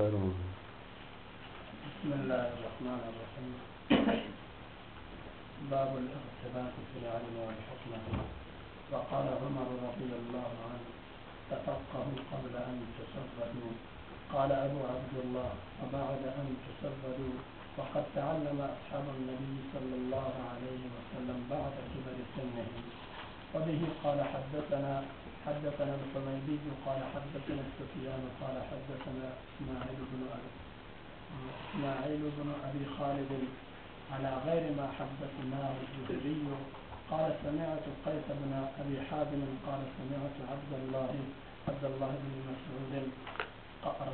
بفرمائیں بسم الله الرحمن الرحيم. باب الاغتباط في العلم والحكمة. وقال عمر رضي الله عنه تفقهوا قبل أن تسودوا قال أبو عبد الله وبعد أن تسودوا وقد تعلم أصحاب النبي صلى الله عليه وسلم بعد كبر سنهم وبه قال حدثنا حدثنا الحميدي قال حدثنا سفيان قال حدثنا إسماعيل بن ابي إسماعيل بن أبي خالد على غير ما حدثناه الزهري قال سمعت قيس بن أبي حازم قال سمعت عبد الله عبد الله بن مسعود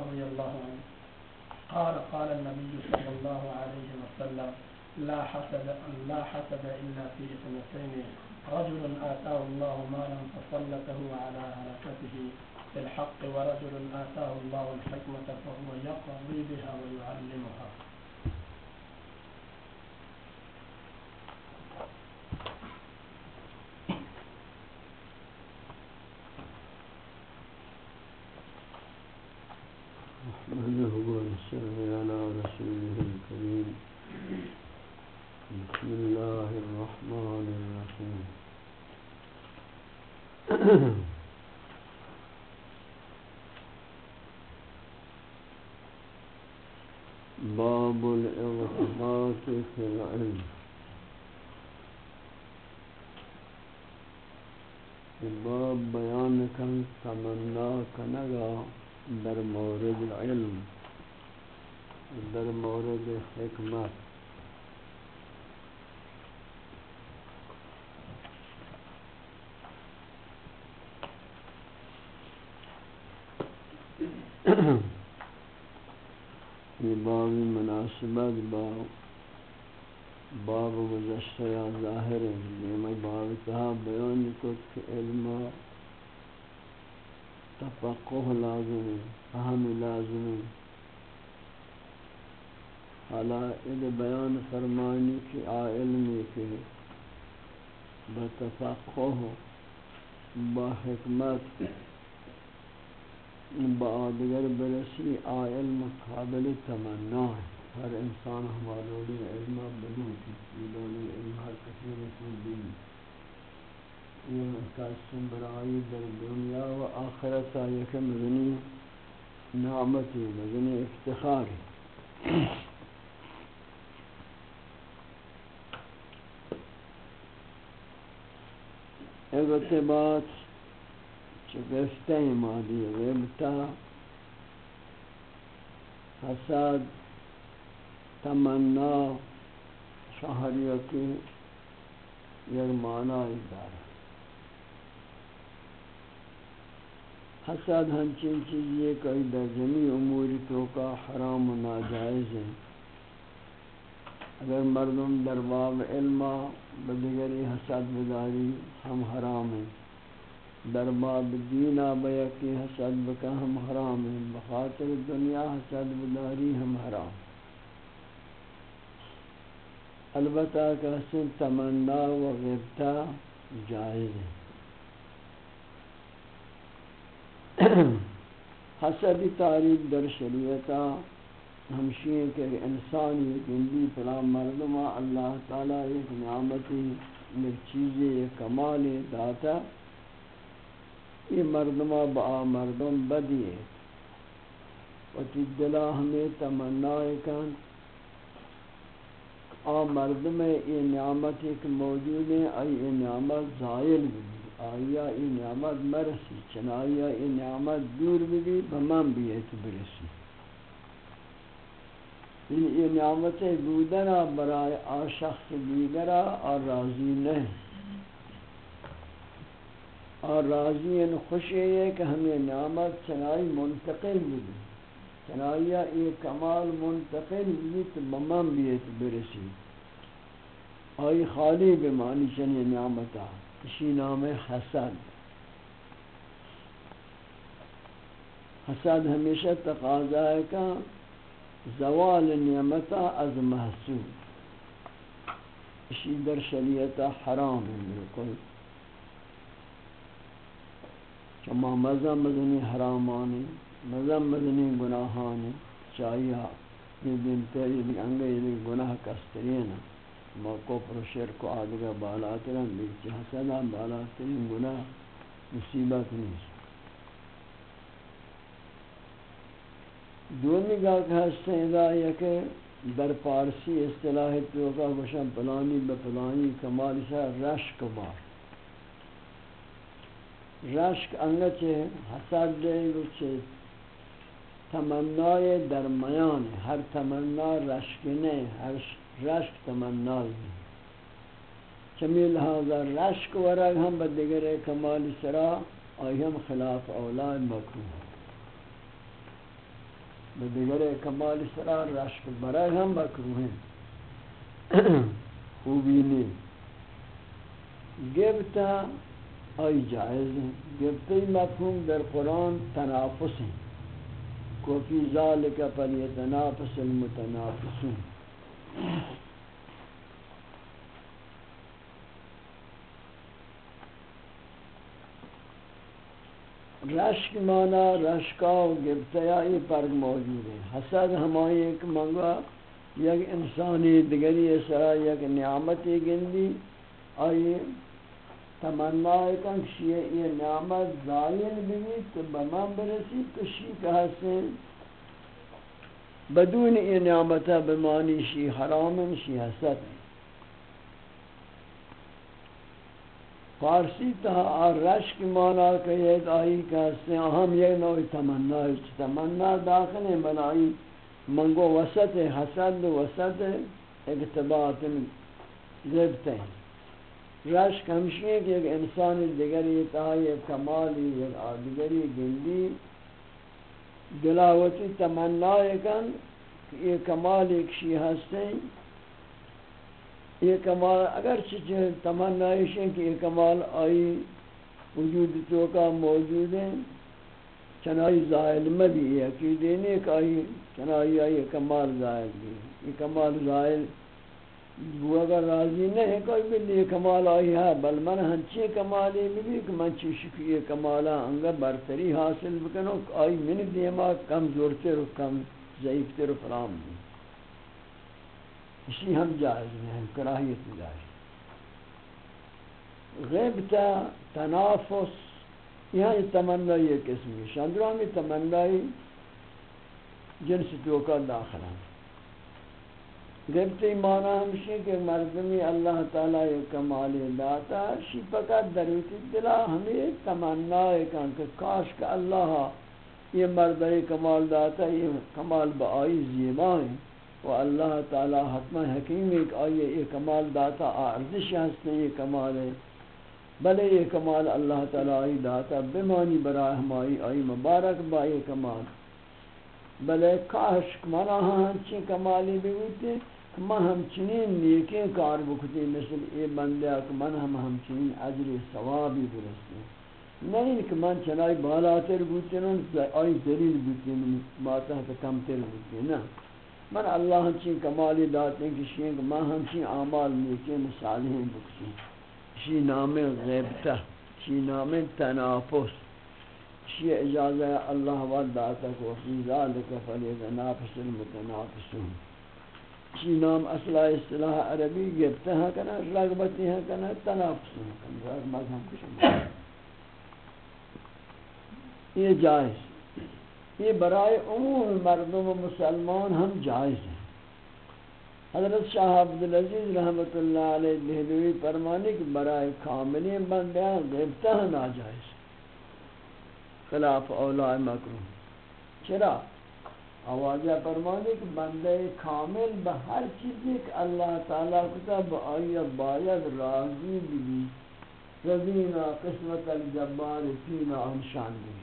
رضي الله عنه. قال قال النبي صلى الله عليه وسلم لا حسد لا حسد إلا في اثنتين رجل آتاه الله مالا فسلته على هلكته في الحق ورجل آتاه الله الحكمة فهو يقضي بها ويعلمها. نحمده مورد علم در مورد حکمت. یہ باب مناسبت با باب گزشتہ یا ظاہر ہے. یہ میں باب تہا بیان کو کہ علم تفقه لازم، فهم لازم. ہے حالا اد بیان فرمانی کہ آ علمی کہ بتفقه با حکمت، با دیگر برسی آ علم قابل تمنا ہے۔ ہر انسان ہمارے علم بدون کی علم ہر کسی رسول دین یہ قسم برائی در دنیا و آخرت یک مدنی نعمتی مدنی افتخار. اغتباط چگفتے مادی غیبتا حسد، تمنا شہریتی یک معنی دارد حسد ہنچین چیز یہ کہ در اموری تو کا حرام و ناجائز ہے اگر مردم در باب علم بدگری حسد بداری ہم حرام ہیں۔ در باب دینا بیکی حسد بکا ہم حرام ہیں۔ بخاطر دنیا حسد بداری ہم حرام۔ البتہ کہ حسن تمنا و غبتا جائز ہے حسد تعریف در شریعتا ہمشی کہ انسانی گندی پلا مردما اللہ تعالی ایک نعمتی ایک چیز ایک کمال داتا یہ مردما با مردم بدی ہے۔ و تی دلا ہمیں تمنا کن۔ آ مردم یہ نعمت ایک موجود ہے ای یہ نعمت زائل بھی۔ آیا این نعمت مرسی چنایا این نعمت دور بھی بمن بیت برسی. این این نعمت بودنا برای آ شخص دیگرا اور راضی نہیں اور راضی ان خوشی ہے کہ ہمیں نعمت چنائی منتقل بھی چنائیا یہ کمال منتقل بھی تو بمن بیت برسی. آئی خالی بمانی چنی نعمتا اسی نام حسد حسد ہمیشہ تقاضا ہے کہ زوال نعمتا از محسود اسی در شریعت حرام ہے، بالکل۔ چما مزہ مزنی حرامانی مزم مدنی گناہان چاہیا یہ دن تیری بھی انگئی گناہ کسترین ما کفر و شرک و آدھگا بالاترین لیکن حسنا بالاترین گناہ مصیبت نیست دومی گاہ کہ ہستے یہ کہ در پارسی اصطلاح توقع گوشن پلانی بپلانی کمال شاہ رشک بار رشک انگا چھے حسد دے گو چھے تمنای درمیان ہر تمنا رشک نہیں ہر رشک تمنای. چمی لہذا رشک ورگ ہم بدگر کمال سرا آئی ہم خلاف اولاد مکروح بدگر کمال سرا رشک برگ ہم مکروح ہیں خوبی نہیں گبتا آئی جائز ہیں گبتی مفہوم در قرآن تنافس ہیں کوفی ذالک فلیتنافس المتنافسون۔ رشک مانا رشکا و گبتیائی پر موجود ہے حسد ہمائی ایک منگا، یک انسانی دگری سرا، یک نعمتی گندی، آئی تمنا کن شیئے یہ نعمت زائل بھی تو بمان برسی تو شیئے کہا سے بدون یہ نعمت بمانی شی حرام شی حسد فارسی تہا رشک مانا کہ یہ آئی کہتے ہیں ہم یہ نوع تمنا ہے تمنا داخل ہے بنائی منگو وسط ہے، حسد وسط ہے اقتباط زبتے ہیں۔ رشک ہمشی ہے کہ ایک انسان دیگری تاہی کمالی یک آدگری گندی دلاوتی تمنای کن کہ یہ کمال، ایک شی ہستیں یہ کمال، اگر چیز تمنائش ہے کہ یہ کمال آئی وجود تو کا موجود ہے چنائی زائل مبی ہے، کہ دینے کا آئی چنائی آئی کمال زائل بھی یہ کمال زائل وہ اگر راضی نہیں کوئی بھی یہ کمال آئی ہے بل من ہنچی کمالی بھی کہ من چی شکی کمالا انگا برتری حاصل بکنو آئی من دیما کم زورتر و کم ضعیفتر و فرام دی اسی ہم جائز میں ہم کراہیت جائز غیبتا تنافس یہاں یہ تمنی یہ قسمی شاندرانی تمنی جنس توکا داخل ہیں گفتی مانا ہمشی کہ مردمی اللہ تعالی کمال داتا شی فقط دروتی دلا ہمیں تمنا ہے کہ کاش کہ اللہ یہ مردی کمال داتا یہ کمال بآئی زیبا ہے۔ و اللہ تعالی حتم حکیم ایک آئیے یہ کمال داتا آرزش ہستے یہ کمال ہے۔ بلے یہ کمال اللہ تعالی داتا بمانی برای ہمائی آئی مبارک با یہ کمال۔ بلے کاش منا ہنچی ہاں، کمالی بھی ہوتے ما همچنین نیکی کار بکتی مثل ای بندے کہ من ہم همچنین عجر ثوابی برستے نہیں کہ من چنائی بالاتر بوتی نن آئی دلیل بوتی ماتا ہے کم تر بوتی نا من اللہ ہمچین کمالی داتے ہیں کہ شیئن کہ من ہمچین اعمال نیکی مصالحیں بکتی شی نام غیبتہ، شی نام تنافس. شی اجازہ اللہ ود داتا کو فی ذالک فلیت نافس المتنافسون. چی نام اصلہ اصطلاح عربی گفتے ہیں کنا رغبتی ہیں کنا، تنافس ہیں کنا مذہب کشم یہ جائز یہ برائے عموم مردم و مسلمان ہم جائز ہیں۔ حضرت شاہ عبدالعزیز رحمت اللہ علیہ دہلوی فرمانے کہ برائے کاملی بندیاں غیبتہ ناجائز خلاف اولاد مکروم چرا؟ آوازہ فرمانے کہ بندے کامل بہ ہر چیز ایک اللہ تعالیٰ کتا با باید راضی بھی رضینا قسمت الجبار فینا انشان بھی۔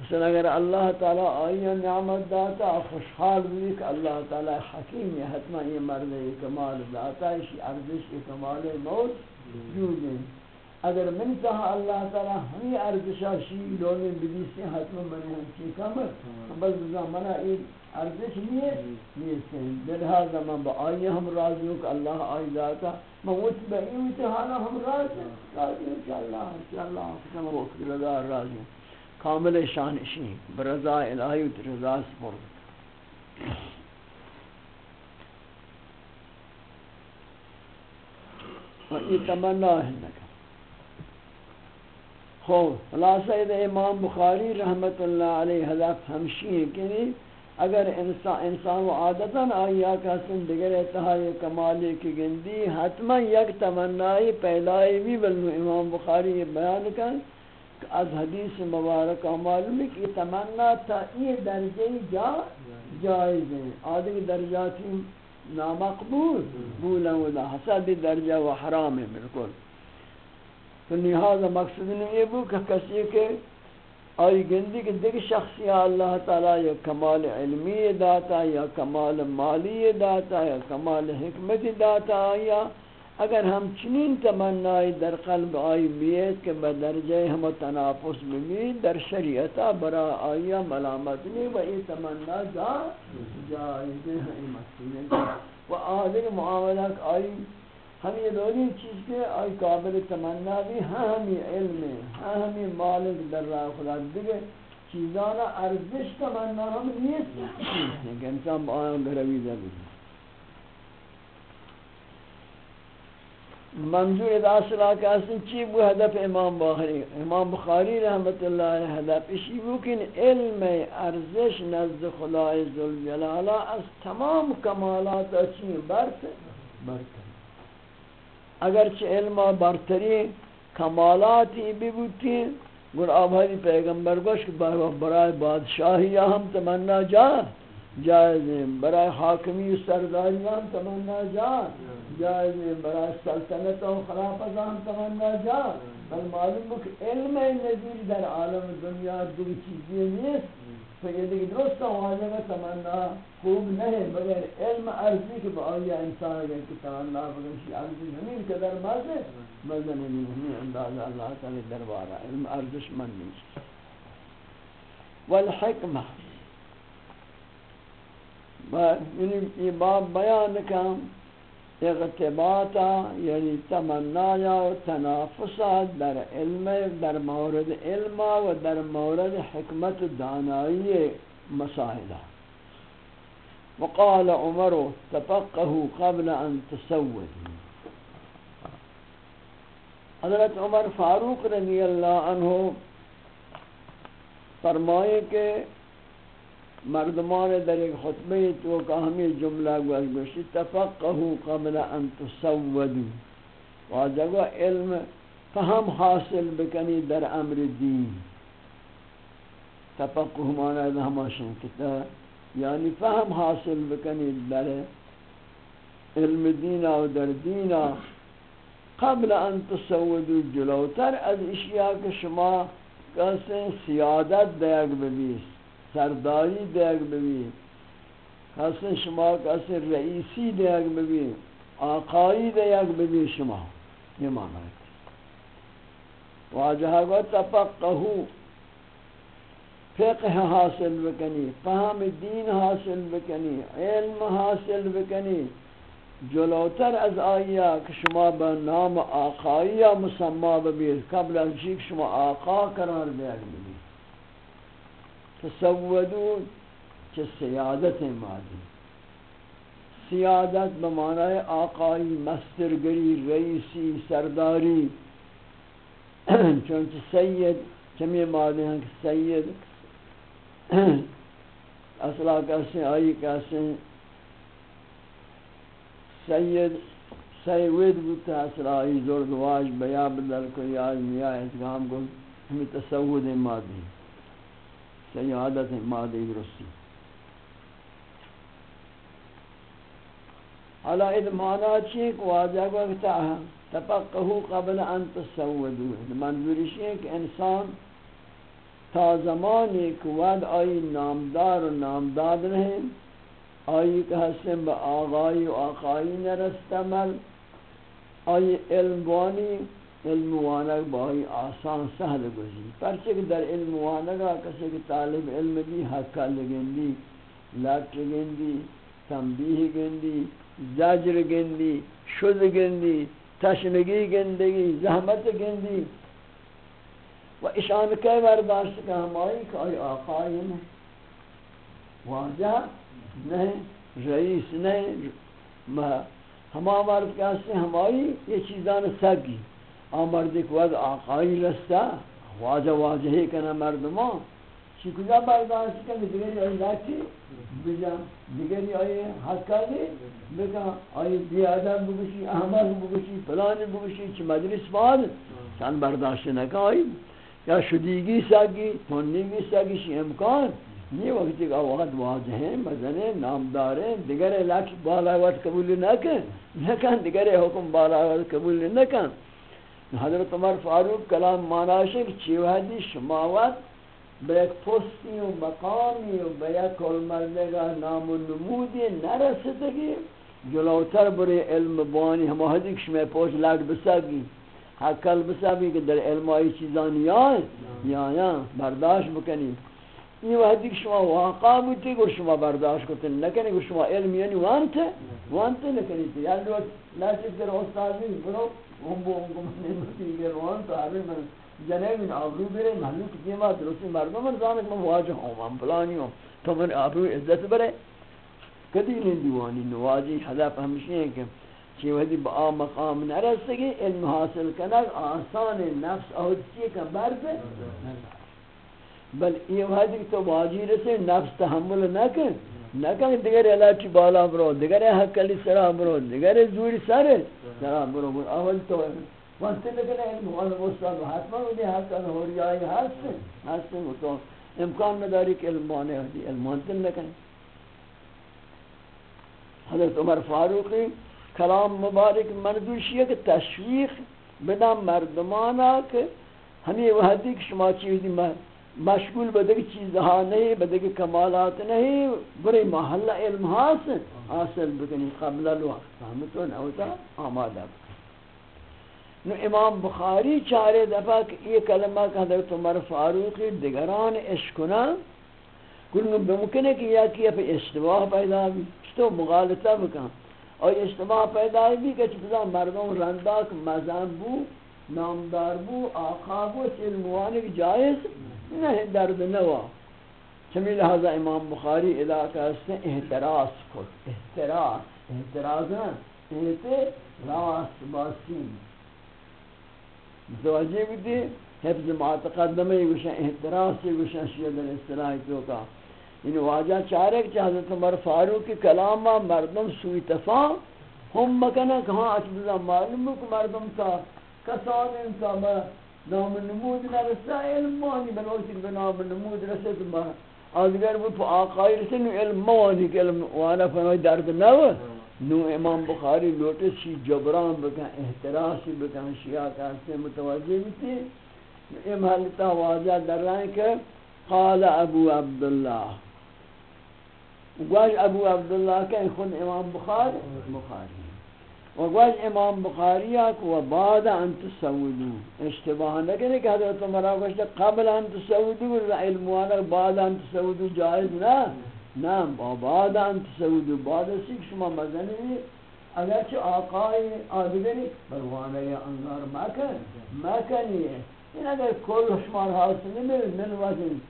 مثلا اگر اللہ تعالیٰ آیا نعمت داتا، خوشحال بھی کہ اللہ تعالیٰ حکیم ہے، حتما یہ مرد کمال داتا اسی ارزش کمال موت جود ہیں اگر من تہا اللہ تعالی ہمیں ارزشا شی لونے بدی سے حتم من ہم کی کمر بس زمانہ این ارزش نہیں نہیں سے لہذا من با آئی ہم راضی ہوں کہ اللہ آئی ذاتا من وچ با این وچ حالا ہم راضی راضی ہوں کہ اللہ کہ اللہ ہم وقت رضا راضی ہوں کامل شانشی برضا الہی و رضا سپرد. و یہ تمنا ہے لگا خوب خلاصہ امام بخاری رحمت اللہ علیہ حضرت ہمشی ہے کہ اگر انسان انسان و عادتا آیا کا سن دیگر اتحای کمالی کی گندی، حتما یک تمنائی پہلائی بھی بلنو امام بخاری یہ بیان کر کہ از حدیث مبارک معلوم ہے کہ تمنا تا یہ درجے جا جائز ہیں۔ آدھے درجاتی نامقبول بولا ودا حسد درجہ و حرام ہے، بالکل۔ تو لہذا مقصد نہیں یہ بو کہ کسی کے آئی گندی کہ دیکھ شخصی اللہ تعالی یا کمال علمی داتا یا کمال مالی داتا یا کمال حکمت داتا یا اگر ہم چنین تمنائی در قلب آئی بیت کہ بدرجہ ہم تنافس بمید در شریعتا برا آئی ملامت نہیں و ای تمنا جا جائزے ہیں و آدھر معاملہ آئی ہم یہ دونی چیز کے آئی قابل تمنا بھی ہاں ہمی علم ہے ہاں ہمی مالک در راہ خدا دیگے چیزانا ارزش تمنا ہم نیست کہ انسان با آیان گروی بھی منظور اداسلہ کا اصلا چی بو حدف امام بخاری امام بخاری رحمت اللہ علیہ حدف اسی بو کن علم ارزش نزد خدای ذوالجلالہ از تمام کمالات اچھی برت برت۔ اگرچہ علم برتری کمالاتی بھی بوتی گر آبادی پیغمبر گوش کہ برای بادشاہی ہم تمنا جا جائز ہیں برای حاکمی سرداری ہم تمنا جا جائز ہیں برای سلطنت و خلافت ہم تمنا جا بل معلوم کہ علم نظیر در عالم دنیا دیگه چیزی نیست. تو یہ دیگه درست واجب تمنا خوب نہیں بغیر علم عرضی کہ با آیا انسان اگر کہ تمنا بغیر شی عرضی ہمیں قدر مازے مزہ نہیں ہمیں اندازہ اللہ تعالی دربارہ علم عرضش من نہیں والحکمہ یعنی یہ باب بیان کام اغتباطا یعنی تمنایا و تنافسا در علم، در مورد علم و در مورد حکمت دانائی مسائلہ وقال عمر تفقه قبل ان تسود. حضرت عمر فاروق رضی اللہ عنہ فرمائے کہ مردمان در ایک خطبه تو کہ ہمیں جملہ گوش گوشی تفقهو قبل ان تسودو. واجگو علم فهم حاصل بکنی در امر دین. تفقه مانا ہے ہماشن کتا یعنی فهم حاصل بکنی در علم دینا و در دینا قبل ان تسودو جلوتر از اشیاء که شما کسی سیادت دیگ ببیست سرداری دیگ ببی حسن شما کسی رئیسی دیگ ببی آقایی دیگ ببی شما، یہ معنی ہے۔ واجہ و تفقہو، فقہ حاصل بکنی، فهم دین حاصل بکنی، علم حاصل بکنی، جلوتر از آیا کہ شما با نام آقایی مسمى ببید قبل از شما آقا قرار دیگ ببی چه سیادت مادی۔ سیادت بمعنی آقایی، مسترگری، رئیسی، سرداری۔ چونچہ سید چمی مادی ہیں کہ سید اصلا کہتے ہیں آئی کہتے ہیں سید سید بودتا اصلا آئی زرد واج بیا بدل کو یا میاں اتگام کو ہمیں تصود مادی۔ ہیں سیادت مادی درستی حالا اید مانا چیک واجہ وقتا تفقہو قبل ان تسودو منظورش ہے کہ انسان تا زمانی کہ ود آئی نامدار و نامداد رہیں آئی کہ حسن با آغائی و آقائی نرستمل آئی علم وانی علم وانگ بائی آسان سہل گزی پرچہ کہ در علم وانگا کسی کہ طالب علم بھی حقا لگندی لٹ گندی تنبیح گندی، زجر گندی، شد گندی، تشنگی گندگی زحمت گندی۔ و اشان کے برداشت کا ہماری کہ آئی آقائی میں واجہ نہیں رئیس نہیں ہما مرد کے سے ہماری یہ چیزان سگی۔ آ مرد ایک وقت آقائی رستا واجہ واجہ ہی کنا مردمان چی کجا برداشت کنی دیگری آئی لاتی بجا، دیگری آئی حقالی بکا آئی بیادر بگوشی، احمد بگوشی پلان بگوشی، چی مجلس بعد سن برداشت نکا آئی یا شدیگی سگی تنیگی سگی شی امکان؟ یہ وقتی کا وقت واضح ہیں مزنے نامدار دیگر علاقی بالا وقت قبول نہ کن نکن دیگر حکم بالا وقت قبول نہ کن حضرت عمر فاروق کلام ماناشے کہ چیوہدی شماوت بیک پستی و مقامی و بیک المردگاہ نام و نمودی نرسدگی جلوتر بری علم بانی. ہم حدی کشمی پوش لگ بسگی. حقل بسگی کہ در علم آئی چیزان یا یا یا برداشت بکنی. یہ وحدی کہ شما واقع بودتی گر شما برداشت کرتے نکنی گر شما علم یعنی وانتے وانتے نکنی تی یعنی لوگ لاشت در استازی برو ہم بو ہم کو منی گر وانتا حالی من جنے من آبرو برے محلو کتی ما درستی مردم من زانک من واجہ ہوں من پلانی ہوں تو من آبرو عزت برے کدی نہیں دیوانی نواجی حضب ہمشی ہیں کہ چی وحدی با مقام نرسگی علم حاصل کنک آسان نفس آہدسی کا برد بل یہ وحدی تو واجی رسے، نفس تحمل نکن نکن دیگر علاقی بالا برو دیگر حقلی سرا برو دیگر زوری سر سرا برو برو اول تو وقت لکن علم والا مستاد حتما ودی حقا نوری آئی هست هست تو امکان نداری کہ علم بانے دی علم وانتن نکن حضرت عمر فاروقی کلام مبارک مردوشی ہے کہ تشویق بنا مردمانا کہ ہمیں وحدی کہ شما چیزی مرد مشغول بدگی چیزها ہاں نہیں بدگی کمالات نہیں بری محلہ علم حاصل حاصل بکنی قبل الوقت فهمتو نوتا آمادہ نو امام بخاری چارے دفعہ کہ یہ کلمہ کہ حضرت عمر فاروقی دگران اشکنا کل بمکن ہے کہ یا کیا پہ اشتباہ پیدا بھی تو مغالطہ بکن۔ اور اشتباہ پیدا بھی کہ چپتا مردم رنداک مزان بو، نامدار بو، آقا بو علموانی جائز نہیں درد نوا چمی لہذا امام بخاری علاقہ سے احتراس کو احتراس. احتراز احتراس. باسی. متوجہ بھی تھی حفظ معتقدمی گوشن احتراس سے گوشن شیعہ در اصطلاحی تو کا. ان واجہ چارے کہ حضرت عمر فاروق کی کلامہ مردم سوئی تفا ہم مکنہ کہاں اچھ معلوم کہ مردم کا، کسان انسان نام نمود نرسا علم مانی بلوچی به نام نمود رسد ما. آدگر بود تو آقای رسد نو علم مانی که علم وانا فنوی درد نو. نو امام بخاری لوٹے چی جبران بکن، احتراسی بکن، شیعہ کہتے متوجہ بیتی. یہ محلتا واضح در رہے ہیں کہ قال ابو عبداللہ. گوش ابو عبداللہ کہ خود امام بخاری؟ بخاری. وقال امام بخاری کو بعد ان تسودو اشتباه نکنه کہ حضرت عمر گوشت قبل ان تسودو علم وانا بعد ان تسودو جائز نہ نہ بعد ان تسودو بعد سیک شما مزنی اگر چه آقای آدگری بروانه انگار مکن. مکنی این اگر کل شما حاصل نمید من وزن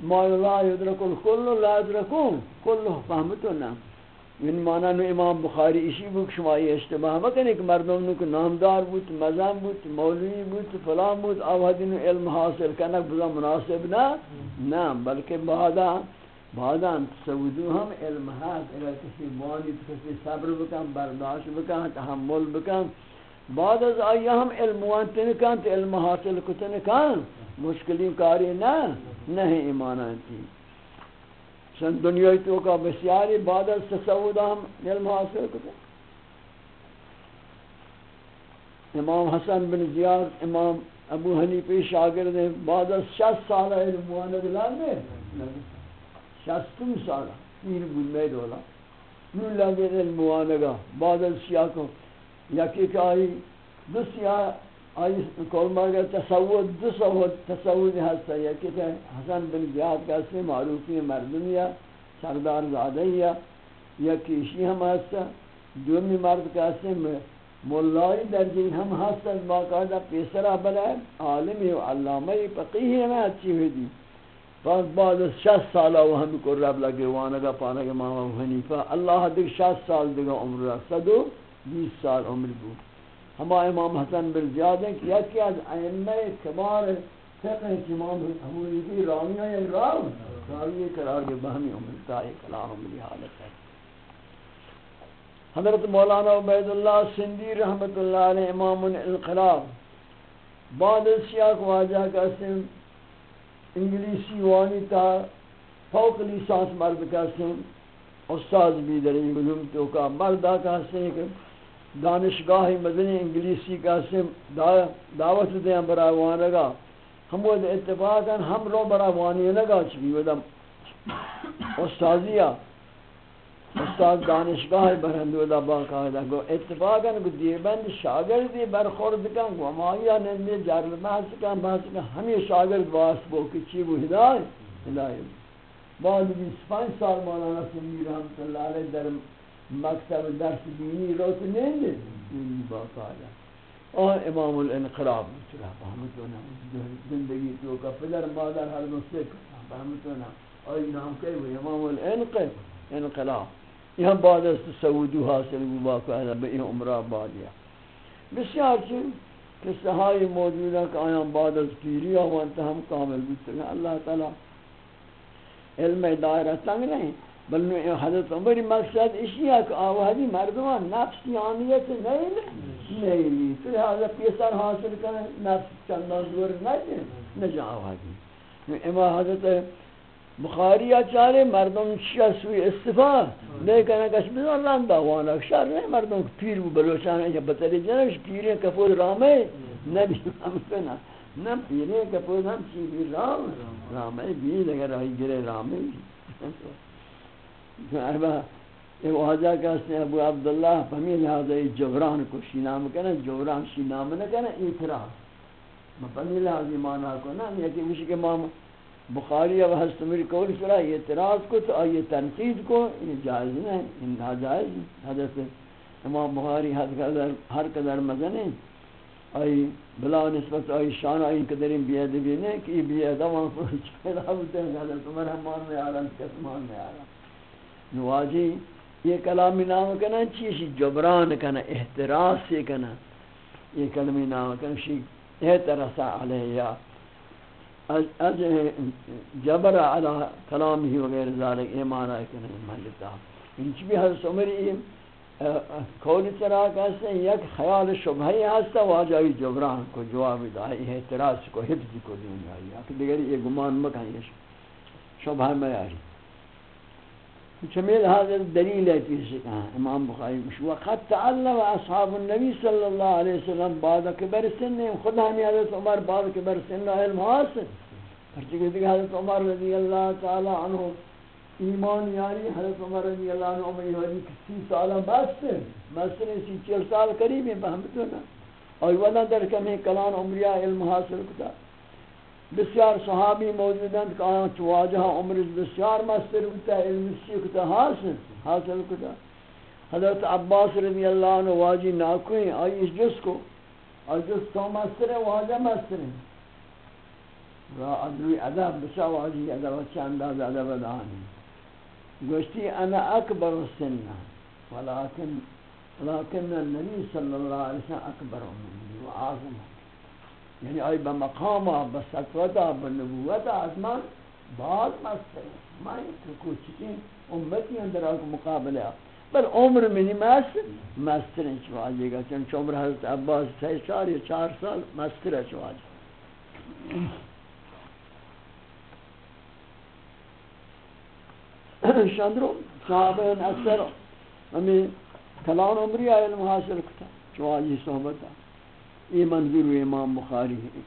ما لا يدرك الكل لا يدركون كله فهمتون نعم این معنی نو امام بخاری اسی بود شما یہ اشتباہ مکنی کہ مردم نو کہ نامدار بود مزام بود، مولوی بود، فلان بود آوازی نو علم حاصل کنک بزا مناسب نا؟ نا، بلکہ بعدا بعدا تصودو ہم علم حاصل اگر کسی بانی کسی صبر بکن، برداشت بکن تحمل بکن. بعد از آئی ہم علم وانتن کن تو علم حاصل کتن کن. مشکلی کاری نا نہیں ایمانا تھی چند دنیای تو کا بسیاری بعد از تصود ہم علم حاصل کرتے امام حسن بن زیاد، امام ابو حنیفی شاگرد ہیں بعد از شست سالہ علم واند لگے شستم سالہ پیر بود میں دولا۔ نو لگے علم وانگا بعد از شیعہ کو۔ یکی کہ آئی، دو سیاہ آئی کول مرگا تصود دو سود تصود ہستا یا کہ حسن بن زیاد کا سے معروفی مردم یا سردار زادہ یا یا کیشی ہم ہستا دومی مرد کا سے مولای درجی ہم حسن باقاعدہ پیسرا بلائے عالمی و علامہ فقیہ میں اچھی ہوئی دی پس بعد از شست سالہ وہ ہم کو رب لگے وانگا پانگا ماما حنیفہ، اللہ دیکھ شست سال دیگا عمر رکھ سدو بیس سال عمر بو ہما امام حسن بن زیاد ہیں کہ یکی از ائمہ کبار فقہ امام حمودی راویہ یا راو راویہ قرار کے بہمی عمر تائی کلام عمری حالت ہے۔ حضرت مولانا عبید اللہ سندی رحمت اللہ علیہ امام الانقلاب بعد از سیاق واجہ کا سن انگلیسی وانی تا فوق لیسانس مرد کا سن استاد بھی در علوم تو کا مرد کا سن دانشگاہ مدنی انگلیسی کا سن دعوت دیں برا وان لگا۔ ہم وہ اتفاقا ہم رو برا وانی لگا چکی ودم استاذیہ استاد دانشگاہ برندو دا باقاعدہ گو۔ اتفاقا گو دیبند شاگردی برخورد کن۔ گو مایا نمی جرل بحث کن بحث کن۔ ہمی شاگرد باس بو کہ چی بو ہدای ہدای بعد بیس پانچ سال مولانا سمی رحمت اللہ علیہ در مکتب درس دینی روت نیند دینی باقاعدہ اور امام الانقلاب چرا فهمتونا زندگی تو کا پدر مادر ہر نسک فهمتونا اور یہ نام کہے کہ امام الانقلاب. انقلاب. یہاں بعد از سعودو حاصل بھی باقی ہے بے عمرہ بادیا بسیار چیز کہ صحائی موجود ہے کہ آیاں بعد از پیری آوانتا ہم کامل بیتے ہیں اللہ تعالی علم دائرہ تنگ نہیں بلکہ حضرت عمری مقصد اسی ہے کہ آوہدی مردمان نفسیانیت نہیں نہیں لی۔ تو لہذا پیسر حاصل کریں، نفس چندان دور نہیں نجا آوہدی امام حضرت بخاری چارے، مردم چیا سوی استفا لیکن اگر بزن لندا وانا شر نہیں، مردم پیر بو بلوچان ہے بتری جنش پیرے کپور رامے نبی ہم کنا نہ پیرے کپور ہم چی رام رامے بھی لگر رہی گرے رامے اربا ایک واجہ کا اس نے ابو عبداللہ فمی لہذا جبران کو شی نام کنا جبران شی نام نہ کنا اعتراف میں فمی لہذا مانا کو نا، یہ کہ مجھے کہ ماما بخاری اب حضرت میری قول سرا، یہ اعتراض کو تو یہ تنقید کو، یہ جائز نہیں ان ناجائز حضرت امام بخاری ہر قدر مزن ہے آئی بلا نسبت آئی شان، آئی قدر بیادبی نہیں، کہ یہ بیادب وہاں پر چکیلا ہوتے ہیں حضرت عمر ہمان میں آرہا کسمان میں آرہا نواجی یہ کلامی نام کنا چیشی جبران کنا احتراز سے کنا. یہ کلمی نام کنا، شی احترسا علیہ. از جبر علی کلامی وغیر ذالک ایمان آئی کنه مجدہ انچ بھی حضرت عمری قول طرح کہتے ہیں یک خیال شبہی ہستا واجہی جبران کو جواب دائی احتراز کو، حفظ کو دیں آئی دیگر یہ گمان مکن، یہ شبہ میں آئی. چمیل حاضر دلیل ہے تیسے کہا امام بخاری مشوا قد تعلم اصحاب النبی صلی اللہ علیہ وسلم بعد کبر سن خدا ہمیں حضرت عمر بعد کبر سن علم حاصل پرچہ کہ حضرت عمر رضی اللہ تعالی عنہ ایمان یاری حضرت عمر رضی اللہ عنہ عمر یاری کسی سالہ بست بست نے سی چل سال قریب ہیں بہمتو نا اور ودا در کمی کلان عمریہ علم حاصل کتا بسیار صحابی موجود ہیں کہ آیا چواجہ عمر بسیار مستر کتا علم سی کتا حاصل حاصل کتا حضرت عباس رضی اللہ عنہ واجی ناکویں آئی اس جس کو اور جس تو مستر ہے واجہ مستر ہے را ادوی ادب، بسا واجی ادب اچھا انداز ادب دانی گوشتی انا اکبر سنہ ولیکن لیکن النبی صلی اللہ علیہ وسلم اکبر منی و آزم. ہے یعنی آئی به مقام به سطوت به نبوت از من باز مسته. من کوچکین امتی اندر آن مقابله بل عمر منی مستر مستر این چه واجه؟ گا چون عمر حضرت عباس سه سال یا چهار سال مستر چه واجه؟ شندرو صحابه اکثر همین کلان عمری آیل محاصل کتا چه واجه صحبت؟ یہ منظور امام بخاری ہے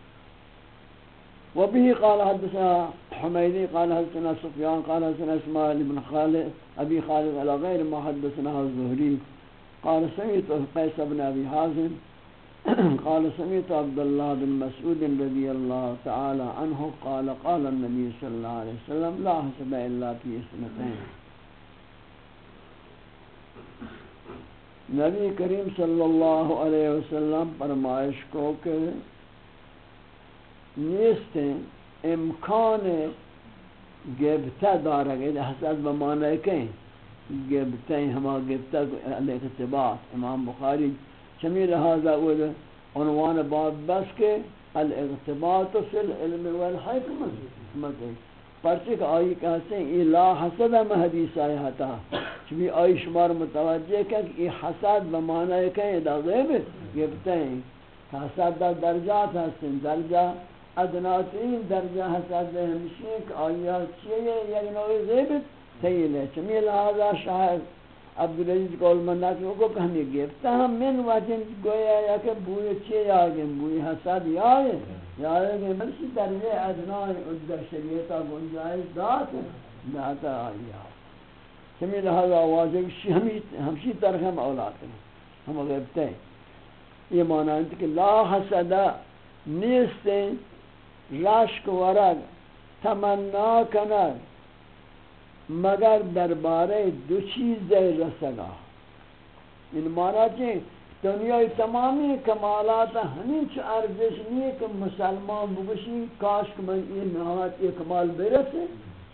وبه قال حدثنا حميدي قال حدثنا سفيان قال حدثنا اسماعيل بن خالد ابي خالد على غير ما حدثنا الزهري قال سمعت قيس بن ابي حازم۔ قال سمعت عبد الله بن مسعود رضي الله تعالى عنه قال قال النبي صلى الله عليه وسلم، لا حسب إلا في اسمتين نبی کریم صلی اللہ علیہ وسلم فرمائش کو کہ نیستیں امکان گبتہ دارگی حسد بمانے کہیں گبتہ ہما گبتہ علیہ الاغتباط امام بخاری چمی لہذا عنوان باب بس کے الاغتباط فی العلم والحکمت پرچک آئی کہتے ہیں لا حسد ہم حدیث آئی حتا چبی آئی شمار متوجہ کہ یہ حسد بمانے کہیں دا غیب گبتہ ہیں حسد دا درجات ہستن درجہ ادناترین درجہ حسد ہمشی کہ آیا چیئے یک نوی غیبت تیل ہے چمی لہذا شاہد عبدالعزیز قول منات کو کہ ہمیں گفتا ہم من وجن گویا یا کہ بوئی چیئے آگے بوئی حسد یا آئے یا آئے گے مرسی درجہ ادنائی ادھر شریعتا گنجائز دات داتا آیا چمی لہذا واجب ہمشی طرح ہم اولاد ہیں، ہم غیبتے ہیں۔ یہ معنی ہے کہ لا حسدہ نیستیں رشک ورگ تمنا کند مگر درباره دو چیز رسگا این مانا چی دنیای تمامی کمالات ہمیں چھ ارزش نہیں کہ مسلمان بگشی کاش کہ من یہ نهایت یہ کمال برسے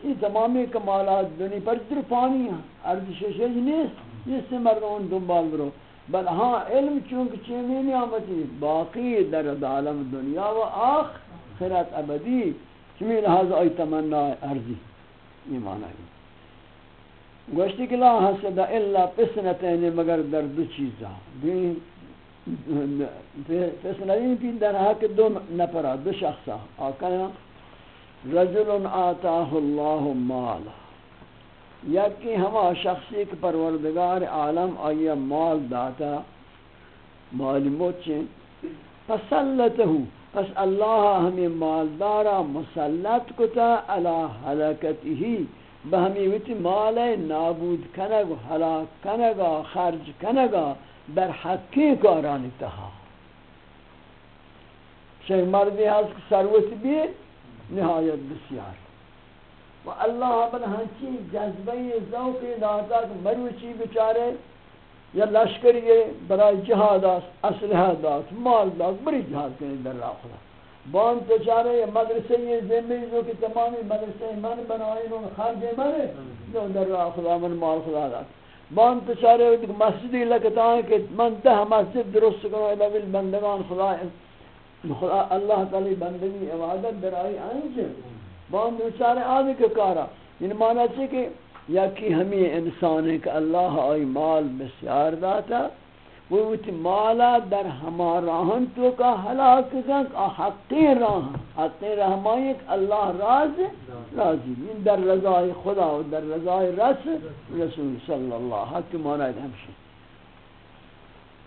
یہ تمامی کمالات دنیا پر در پانی ہیں۔ ارزش شیج نیست یہ سے مردمان دنبال برو۔ بل ہاں علم چونکہ چیمی نہیں آمدی باقی در عالم دنیا و آخر خیرات ابدی۔ چمی لحاظ آئی تمنا ارضی یہ معنی ہے۔ گوشتی کہ لا حسد الا پسنتین مگر در دو چیزا. پسنتین پی در حق دو نپرا دو شخصا. آکایا رجل آتاہ اللہ مالا. یکی ہما شخصی کہ پروردگار عالم آیا مال داتا، مال موچیں فسلتہو، پس اللہ ہمیں مالدارا مسلط کتا علی حلقتی بہمی ویتی مال نابود کنگ حلاک کنگا خرج کنگا بر حقی کارانی تہا شیخ مردی ہست کہ سروت بھی نہایت بسیار. و اللہ بل ہنچی جذبی ذوق داتا کہ مروچی بچارے یا لشکری برای جہاد اسلحہ داست، مال داست، بری جہاد کرنے در راہ خدا. بان تچارے یا مدرسے یہ زمین جو کہ تمامی مدرسے من بنائیں انہوں خرج منے جو در راہ خدا من، مال خدا داست بان تچارے مسجدی لکتا ہے کہ من دہ مسجد درست کرو الہ بندگان خدا خدا اللہ تعالی بندگی، عبادت در آئی آئیں بان تچارے آدھے کے کارا. یعنی معنی چاہے کہ یا کی ہمیں انسان ہے کہ اللہ آئی مال بسیار داتا وہ وچ مالا در ہما راہن تو کا حلاک کنک حقی راہن۔ حقی رحمائی کہ اللہ راز راضی۔ این در رضای خدا و در رضای رس رسول صلی اللہ حق مانا ہے ہمشی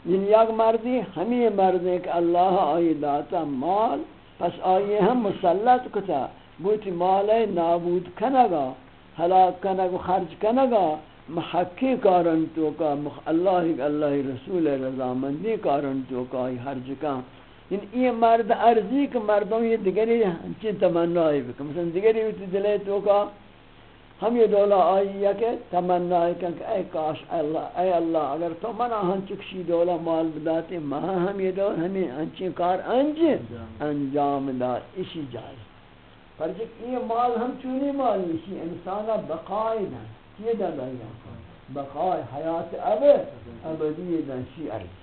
ان یک مردی ہمیں مرد کہ اللہ آئی داتا مال۔ پس آئی ہم مسلط کتا۔ بوتی مال نابود کنگا، ہلاک کنگ خرچ کنگا۔ محقی کارن تو کا اللہ اللہ رسول رضا مندی کارن تو کا ہر جگہ۔ ان یہ مرد ارضی کہ مردوں یہ دیگری چی تمنائی بکن۔ مثلا دیگری ہوتی دلے تو کا ہم یہ دولا آئی ہے کہ تمنائی کن کہ اے کاش اللہ، اے اللہ، اگر تو منا ہن چکشی دولا مال بداتے ماں ہم یہ دول ہمیں انچی کار انج انجام دا، اسی جائے پر جب یہ مال ہم چونی مال نشی انسانا بقائی دن۔ یہ دن دن بقائی حیات اب ابدی دن شی عرض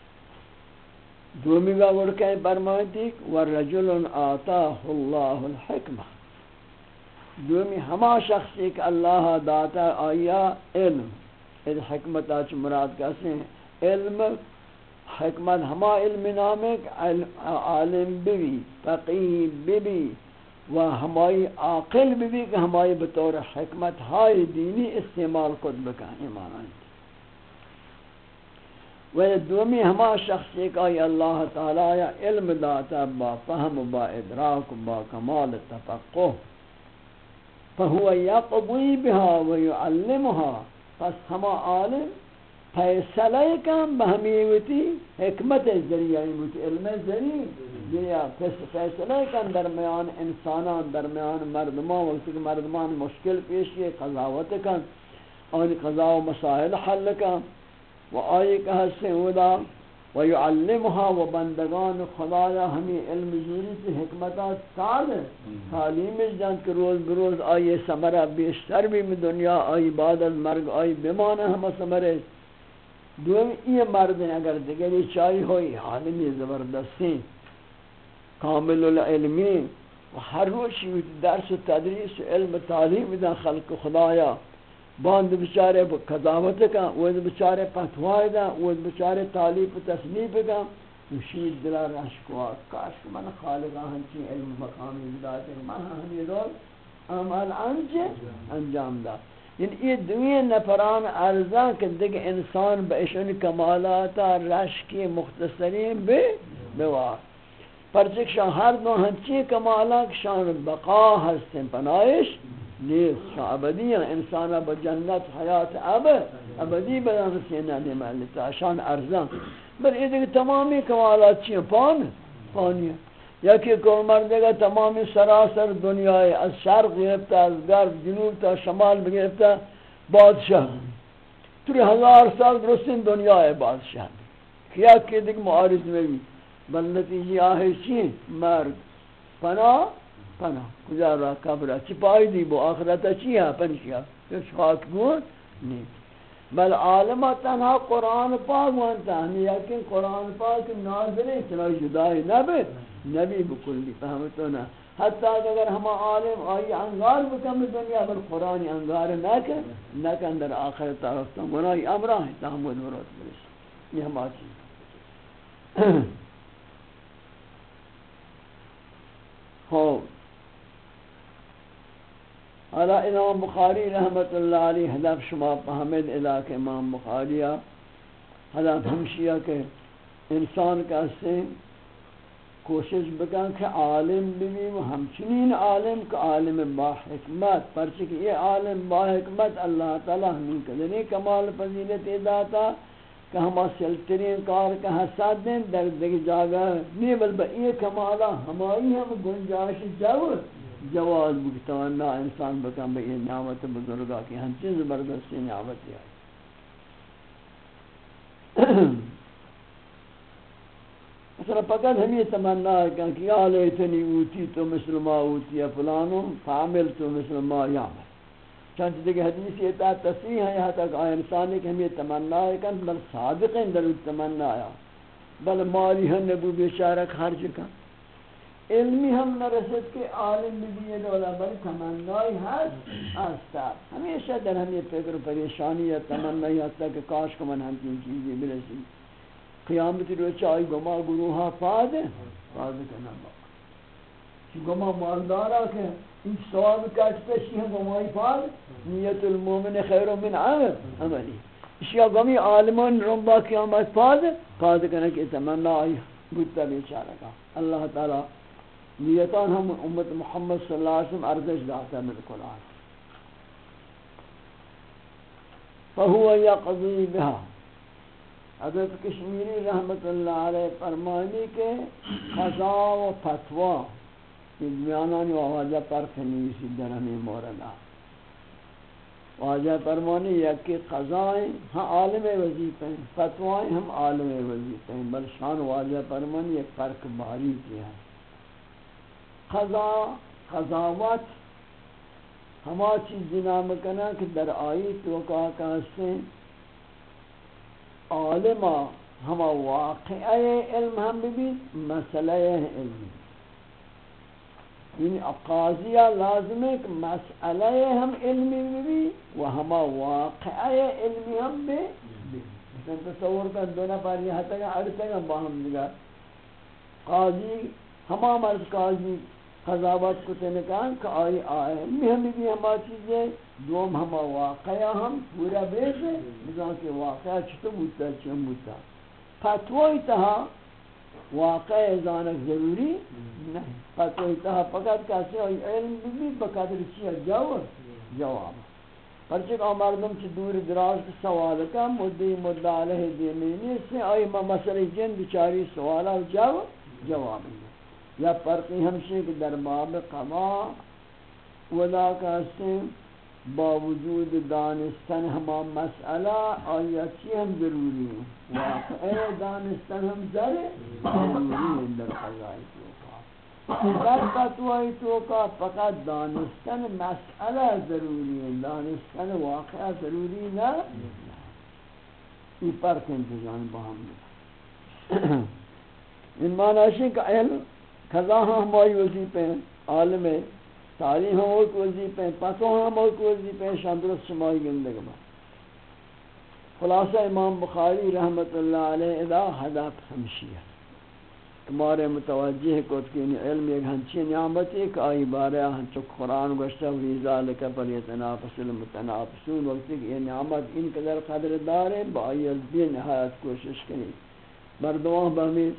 دومی گا ورکہ برمائتی ورجل آتاہ اللہ الحکمہ دومی ہما شخص ایک اللہ داتا آیا علم. اس حکمت آچ مراد کہتے ہیں علم، حکمت ہما علم نامک عالم بھی فقیہ بھی و ہمائی عاقل بھی بھی کہ ہمائی بطور حکمت ہائی دینی استعمال کد بکا ایمان آئیت و دومی ہما شخص ایک آئی اللہ تعالی یا علم داتا با فهم با ادراک با کمال تفقه فهو یقضی بها و یعلمها پس ہما عالم فیصلہ کم بہمیوتی حکمت ذریعہ یعنی علم ذریعہ۔ دنیا فیصلہ کن درمیان، انسانان درمیان، مردمان، وقتی کہ مردمان مشکل پیش یہ قضاوت کن اور قضا و مسائل حل کن و آئی کہ حسن ودا و یعلمها و بندگان خدایا ہمیں علم زوری سے حکمتہ سال، تعلیم جان کہ روز بروز آئی سمرہ بیشتر بھی میں دنیا، آئی بعد از مرگ، آئی بمانا ہم سمرہ دوم یہ مرد اگر دیگری چاہی ہوئی حالمی زبردستی، کامل العلمی و ہر روز درس و تدریس و علم تعلیم دن خلق خدایا، باند بچارے قضاوت کا وہ بچارے پتوائے دا وہ بچارے تعلیف و تصنیف کا مشید دلا رشکوا، کاش من خالقہ ہنچی علم مقامی بدایت من ہمی رول عمل انجام دا یعنی یہ دوی نفران ارزاں کہ دیکھ انسان باشن کمالاتا، رشکی مختصرین بے بوار پرچک شان ہر دو ہنچی کمالات شان بقا ہستن پنائش نیست شان ابدی انسان با جنت حیات اب ابدی بدن سینہ دی شان ارزاں بل یہ دیکھ تمامی کمالات چیئے، پان؟ پانی یا یکی گا تمام سراسر دنیای از شرق تا از غرب جنوب تا شمال بگرفته بادشاہ. توی هزار سال درستین دنیای بادشاہ. کیا که دیکھ معارض میں بل نتیجی آهی چی؟ مرد پناه پناه کجا را کبرا چی پای دی بو؟ آخرتا چی ها؟ پنشی ها؟ یش گون نہیں بل عالم تنها قرآن پاک وانتا ہمیں یقین قرآن پاک نازلی چنائی جدائی نبی. نبی بکلی فهمتو نا حتی اگر ہم عالم آئی انگار بکم دنیا، بل قرآن انگار نکن نکن در آخر طرف تو گناہی امرہ ہے تحمد مرات برس یہ ہم آتی. خوب. حالا امام بخاری رحمت اللہ علیہ حدف شما پہمد علاق امام بخاریہ. حدف ہمشیہ کہ انسان کا سے کوشش بکن کہ عالم بھی ہمچنین عالم کا عالم با حکمت. پرچہ کہ یہ عالم با حکمت اللہ تعالی ہمیں کدنی کمال فضیلت داتا کہ ہم سلترین کار کا حساد دیں در دیکھ جاگا نہیں بل با یہ کمالا ہمائی ہم گنجاش جو جواز بکتوانا انسان بکن با یہ نعمت بزرگا کی ہم چیز زبردستی نعمت ہے مثلا فقط ہم یہ تمنا ہے کہ یا لیتنی اوتی تو مثل ما اوتی فلانو فعمل تو مثل ما یعمل چند دیگه حدیث یہ تا تصریح ہے، یہاں تک آئے انسانی کہ ہم یہ تمنا ہے کہ بل صادق ہیں در تمنا ہے۔ بل مالی ہم نبو بیشارہ خرج کا علمی ہم نرسد کہ عالم بھی دولا بل تمنائی ہے آستا۔ ہمیشہ در ہم یہ فکر پریشانی یا تمنائی ہے کہ کاش کو من ہم تین چیزیں برسی قیامت روچ آئی گما گروہا فاد فاد کنا با گما مالدارا کہ این ثواب کاش پیشی ہم گمائی فاد نیت المومن خیر من عمل. عملی. اشیا گمی عالمان رنبا قیامت فاد فاد کنا کہ تمنا آئی بودتا بیچارہ کا. اللہ تعالی نیتان ہم امت محمد صلی اللہ علیہ وسلم ارزش داتا من قرآن. فهو يقضي بها حضرت کشمیری رحمت اللہ علیہ فرمانی کے قضا و فتوہ میانانی واجہ پر فنیسی در ہمیں موردہ واجہ فرمانی یکی قضائیں ہاں عالم وظیفہ ہیں، فتوائیں ہم عالم وظیفہ ہیں، بل شان واجہ فرمانی ایک فرق باری کی ہے۔ قضا، قضاوت ہما چیز نام کنا کہ در آئی توقع کا سے عالمہ ہما واقعہ علم، ہم بھی مسئلہ علم۔ یعنی قاضیہ لازم ہے کہ مسئلہ ہم علمی بھی و ہما واقعہ علمی ہم بھی مثلا تصور کا دونا پر یہ حتی کہ اڑتے گا باہم دیگا قاضی ہما مرز قاضی۔ قضاوت کو تنکان کہ آئی آئے علمی ہم بھی ہما چیزیں دوم ہما واقعہ ہم پورا بیس ہے مثلا کہ واقعہ چھتا بودتا چھتا بودتا فتوی تہا واقع ازانک ضروری نہیں۔ فتوی تہا فقط کسی آئی علم بھی بقدر چیئے جواب جواب پرچک آمردم چی دور دراز کی سوال کا مدی مدع علیہ دینی سے آئی ما مسئلہ جن بچاری سوالہ سوالا جواب جواب یا فرقی ہمشی کہ در باب قضا ودا کا سن باوجود دانستن ہما مسئلہ آیت چی ہم ضروری ہیں؟ واقعی دانستن ہم ضروری ہیں در قضائی توقع۔ در قطوائی توقع، فقط دانستن مسئلہ ضروری ہیں، دانستن واقعہ ضروری نہ۔ یہ پرک انتظام باہم ان معنی ہے کہ علم کھزا ہاں ہماری وظیفے ہیں، عالم تاریخ ہم اور کو وظیفے ہیں پتوں ہم اور وظیفے ہیں شمائی گندگ با خلاصہ امام بخاری رحمت اللہ علیہ ادا حداب ہمشیہ تمہارے متوجہ کو کہ علم ایک ہنچی نعمت ایک آئی بارے ہنچو قرآن گوشتا ہوئی ذالک پر یتنافس المتنافسون وقتی کہ یہ نعمت ان قدر قدر دار ہے بائی از بھی نہایت کوشش کریں۔ مردمان بہمی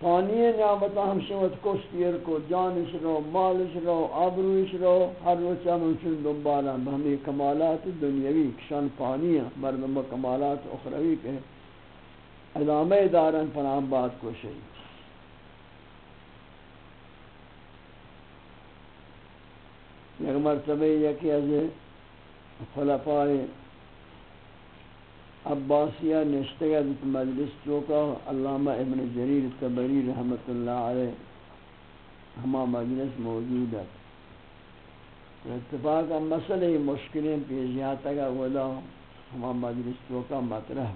پانی نعمت ہم شوت کوشتیر کو، جانش رو، مالش رو آبروش رو، ہر روچہ منشن دنبالا ہمیں کمالات دنیاوی کشان پانی ہیں، مردم کمالات اخروی کے۔ ادامہ دارن پنام بات کو شہید۔ یک مرتبہ یکی از خلفائے عباسیہ نشتگت مجلس چوکا علامہ ابن جریر تبری رحمت اللہ علیہ ہما مجلس موجود ہے۔ اتفاق مسئلہ مشکلیں پیش جاتا گا، ولا ہما مجلس چوکا مطرح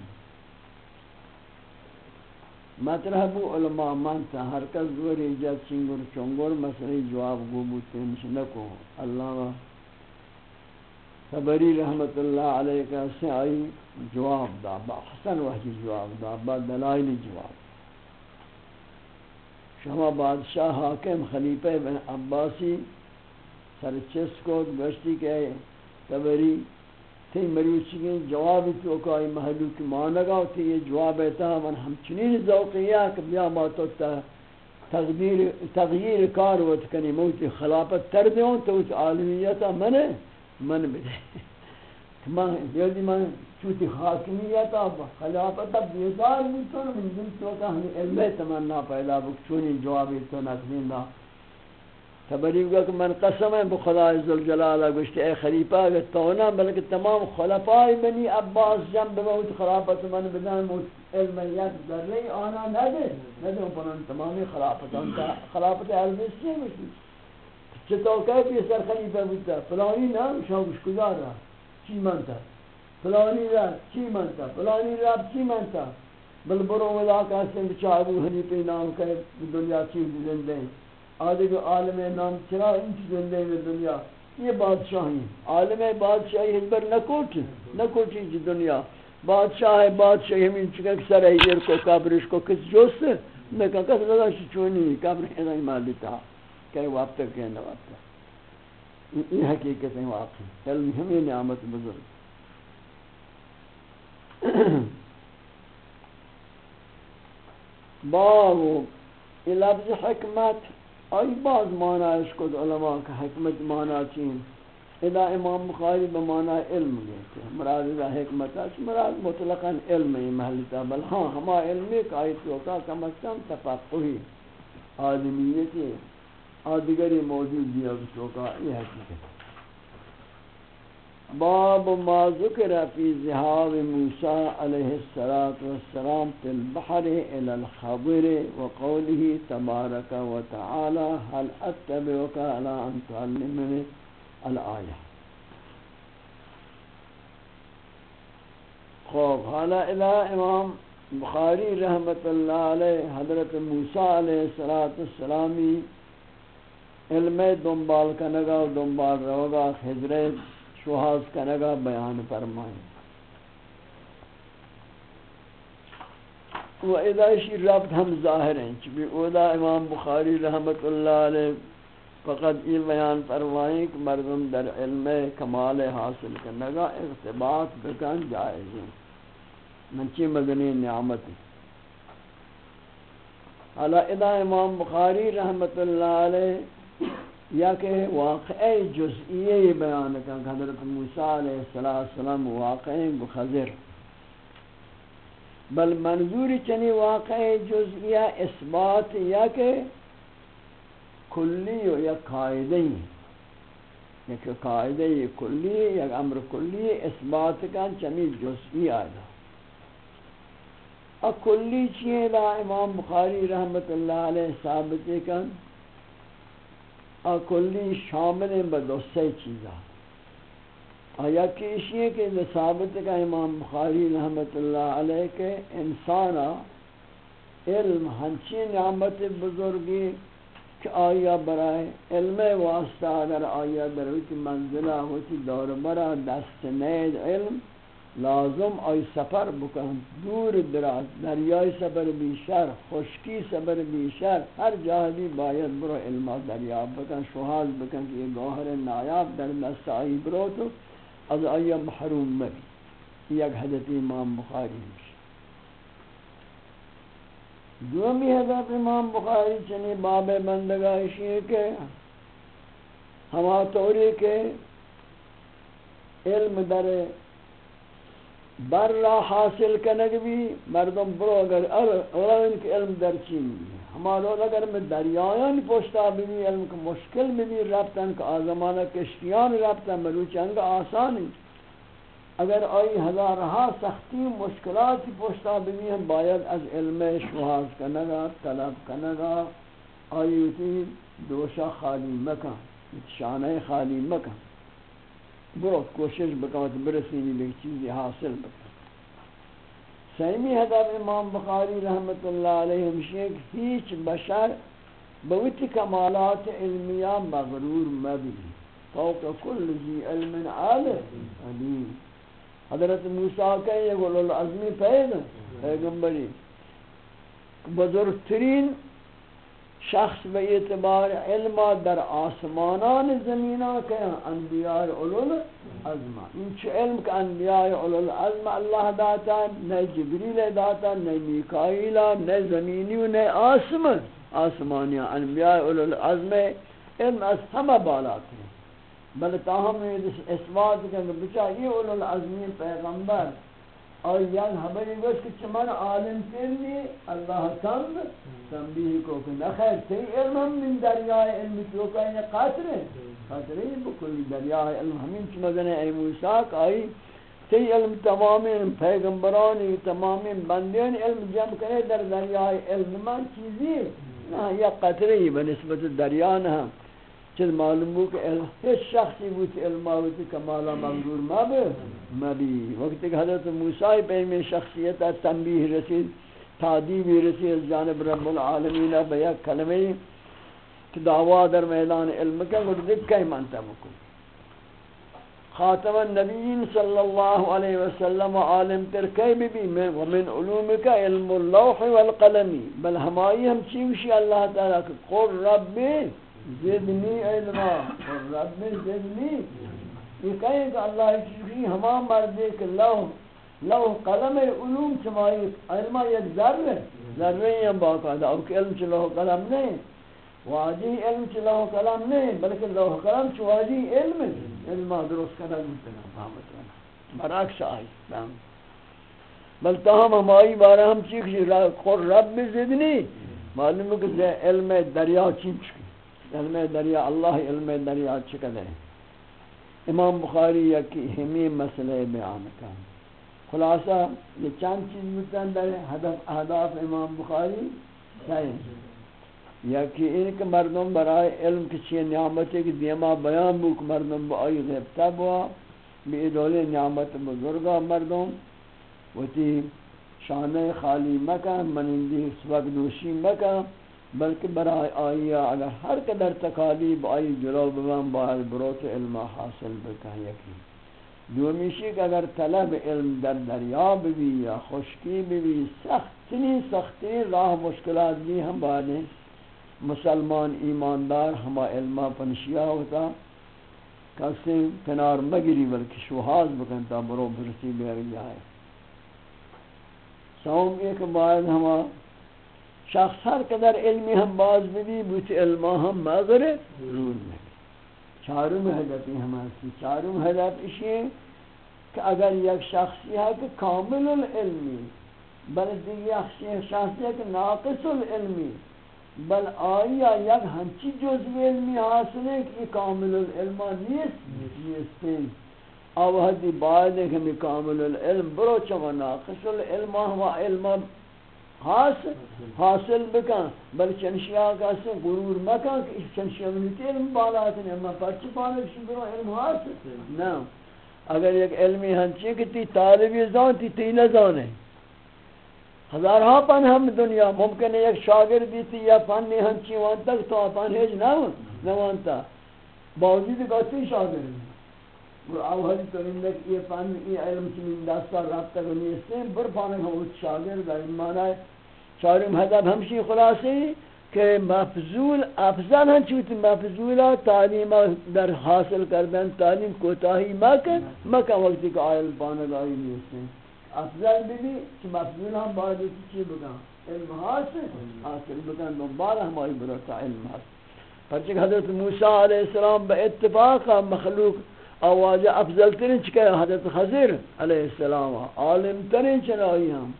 مطرح بو علماء مانتا ہر کس دوری جد چنگر چنگر مسئلہ جواب گو بوتے نشنکو اللہ صبری رحمت اللہ علیہ کا سے آئی جواب دا، با حسن وحی جواب دا، با دلائل جواب شما بادشاہ حاکم خلیفہ بن عباسی سرچس کو گشتی کہ صبری تھی مریوچی کی جواب تو کوئی محلو کی مانگا تھی یہ جواب ایتا من ہم چنین ذوقیہ کہ بیا ما تو تغییر کار وقت کنی موتی خلافت تر دیوں تو اس عالمیتا منے من بده. من یادی من چوتی حاکمیت آب خلافت آب بیزار میتون من دل تو که ہمیں تمنا پیدا بک چونی جوابی تو نقدین دا. تبری گا کہ من قسم ہے بخدا عزالجلالہ گوشتی اے خلیفہ اگر تونا بلکہ تمام خلفائی بنی عباس جنب موت خلافت من بدن موت علم یک در لی آنا نده نده پنان تمامی خلافت خلافت عربی سی گوشتی چطور که پیسر خلیفه بودتا، فلانی نه شاوش کدارا چی منتا؟ فلانی را چی منتا؟ فلانی را چی منتا؟ بل برو ولا کاسم بچابو حنیفه نام که دنیا چی زنده آدھے کو عالم نام چرا ان کی زندے میں دنیا؟ یہ بادشاہی عالم بادشاہی حضبر نکوٹ نکوٹی جی دنیا۔ بادشاہ ہے بادشاہی ہمیں چکا سر ایدر کو کابرش کو کس جوست؟ میں کہا، کس رضا شچونی کابر ہے نہیں مالتا کہ وقت تک کہنا وقت یہ حقیقت ہے واقعی علم ہمیں نعمت بزرگ۔ باب یہ لفظ حکمت۔ آئی بعض معنی اس علماء کا حکمت معنی چین۔ ادا امام بخاری بمعنی علم لیتے ہیں۔ مراد ادا حکمت ہے، مراد مطلقا علم ہی محلتا بل ہاں ہما علمی کا آیت ہوتا کم از کم تفقہی عالمیتی آدگری موجود دیا بسوکا یہ حقیقت باب ما ذکر فی ذهاب موسیٰ علیہ السلام فی البحر الى الخضر وقوله تبارک وتعالی هل اتبعك على ان تعلمني الآیہ۔ خوب حالا الہ امام بخاری رحمت اللہ علیہ، حضرت موسیٰ علیہ السلامی علم دنبال کنگا و دنبال روگا خضر شوحاز کنگا بیان فرمائیں و ادائشی ربط ہم ظاہر ہیں۔ چبی اولا امام بخاری رحمت اللہ علیہ فقط یہ بیان فرمائیں کہ مردم در علم کمال حاصل کنگا اغتباط بکن جائز ہیں منچی مدنی نعمت حالا ادا امام بخاری رحمت اللہ علیہ یا کہ واقع جزئیہ بیان کا حضرت موسیٰ علیہ السلام واقع بخضر۔ بل منظور چنی واقع جزئیہ اثبات یا کہ کلی و یا قائدی یک قاعدہ کلی یک امر کلی اثبات کن چمی جزئی آئیدا ا کلی چیئے لا امام بخاری رحمت اللہ علیہ ثابت کن کلی شامل بدوسے چیزا آیا کہ اسی کہ ثابت کا امام بخاری رحمت اللہ علیہ کے انسانا علم ہنچی نعمت بزرگی کہ آیا برائے علم واسطہ اگر آیا در ہوتی منزلہ ہوتی دور برا دست نید علم لازم آئی سفر بکن. دور دراز دریائی سفر بیشر خشکی سفر بیشر ہر جاہدی باید برو علم دریاب بکن شہاد بکن کہ یہ گوہر نایاب در دست آئی برو تو، از آیا محروم مبی یک حدث امام بخاری ہمشی دومی حضرت امام بخاری چنی باب بندگاہشی ہے کہ ہما طوری کے علم در بر را حاصل کنگ بھی مردم برو اگر اولین کے علم در چین بھی ہمارا اگر میں دریائن پوشتا بھی علم کا مشکل بھی ربطن کا آزمانہ کشتیان ربطن مروچنگ آسانی اگر آئی ہزارہا سختی مشکلات پوشتا بھی ہم باید از علم شواز کنگا، طلب کنگا۔ آئی تی دوشا خالی مکان شانہ خالی مکان برو کوشش بکوت برسینی بھی چیزی حاصل بکن سیمی حضر امام بخاری رحمت اللہ علیہ ہمشیک ہیچ بشر بوتی کمالات علمیہ مغرور مبی فوق کل جی علم عالم حضرت موسیٰ کہیں یہ گولو العظمی پہید پیغمبری بزرگ ترین شخص به اعتبار علم در آسمانان زمینہ کہ انبیاء اولول عظم این چه علم کہ انبیاء اولول عظم اللہ داتا نہ جبریل داتا نہ میکائیل، نہ زمینی و نہ آسمان آسمانی انبیاء اولول عظم علم از همه بالات ہیں بل اثبات کہ بچا یہ اولول عظمی پیغمبر. اور یان ہماری گوش کہ چمن عالم تیرنی اللہ تند تنبیہ کو کہ نخیر تی علم ہم من دریائے علم کیوں کہیں قاتر ہے۔ قاتر ہے بکلی دریائے علم ہمین چمدن اے موسیٰ آئی تی علم تمام پیغمبرانی تمام بندیان علم جمع کرے، در دریائے علم من چیزی نہ یا قطری بنسبت دریان ہم چل معلوم ہو کہ ہیچ شخصی بوت علم آوتی کمالا منظور مبی مبی وقت کہ حضرت موسیٰ پہ شخصیت تنبیح رسید تعدیبی رسید، جانب رب العالمین بیا کلمی کہ دعویٰ در میدان علم کا مردد کئی مانتا بکن۔ خاتم النبیین صلی اللہ علیہ وسلم عالم تر کئی بھی ومن علومک علم اللوح والقلمی بل ہمائی ہم چیوشی اللہ تعالیٰ کہ قول ربی زدنی علما اور رب میں زدنی یہ کہیں کہ اللہ چیزی ہما مردے کہ لو لو قلم علوم چمائی علما یک ذر ذر ہیں باقاعدہ اور کہ علم چلو قلم نہیں۔ واجی علم چلو قلم نہیں، بلکہ لو قلم چواجی علم علما درست کرنا ممکن فهمت برعکس آئی بل تاہم ہمائی بارہ ہم چیخ چیز رب میں زدنی معلوم ہے کہ علم دریا چین چکی علم دریا اللہ علم دریا چکل ہے۔ امام بخاری یکی ہمی مسئلہ بیان کا خلاصہ، یہ چند چیز متن در ہدف اہداف امام بخاری صحیح یکی ان کے مردم برای علم کچھ نعمت ہے کہ دیما بیان بک مردم با آئی غیبتا بوا۔ بی ادول نعمت بزرگا مردم۔ وتی شانہ خالی مکہ منندی سبق دوشی مکہ بلکہ برای آئی اگر ہر قدر تکالیب آئی جلو ببن باید بروت علم حاصل بکن یکی دومیشی کہ اگر طلب علم در دریا بھی یا خشکی بھی سختنی سختی راہ مشکلات بھی ہم باید مسلمان ایماندار ہما علمہ پنشیا ہوتا، کسی کنار مگری بلکہ شوحاز بکن تا برو برسی بیر جائے سوم ایک باید ہما شخص ہر قدر علمی ہم باز بھی بوت علمہ ہم مغرب ضرور میں چارم حدثی ہمارسی چارم حدث اسی ہے کہ اگر یک شخصی ہے کہ کامل العلمی بلکہ یک شخصی ہے کہ ناقص العلمی، بل آیا یک ہنچی جزوی علمی حاصل ہے کہ کامل العلم نیست نیست آوہدی باید ہے کہ کامل العلم برو چما ناقص العلم ہوا علم حاصل حاصل بکن بل چنشیا کا سے غرور مکن کہ چنشیا منیتی علم بالا ہے اما پرچی بالا ہے علم حاصل نا اگر یک علمی ہنچی کہ تی طالبی زان تی تی نزان ہے ہزار پن ہم دنیا ممکن ہے ایک شاگرد دیتی یا پن ہنچی وان تک تو اپن ہیج نہ نوانتا باوجود گاتی شاگرد اور اوہلی تو اندک یہ پن یہ علم چنین دستا رابطہ کنی اس سے بر پانک ہم اس شاگرد ہے مانا ہے چارم حدب ہمشی خلاصی کہ مفضول افضل ہن چوت مفضولا تعلیم در حاصل کردن تعلیم کوتاہی مکن مکن وقتی کہ آئل پانک آئی نہیں افضل بھی کہ مفضول ہم باید چی بکن علم حاصل حاصل بکن دنبال ہمائی برتا علم حاصل پرچک حضرت موسیٰ علیہ السلام با اتفاق مخلوق آواز افضل ترین چکے حضرت خضر علیہ السلام، عالم ترین چنائی ہم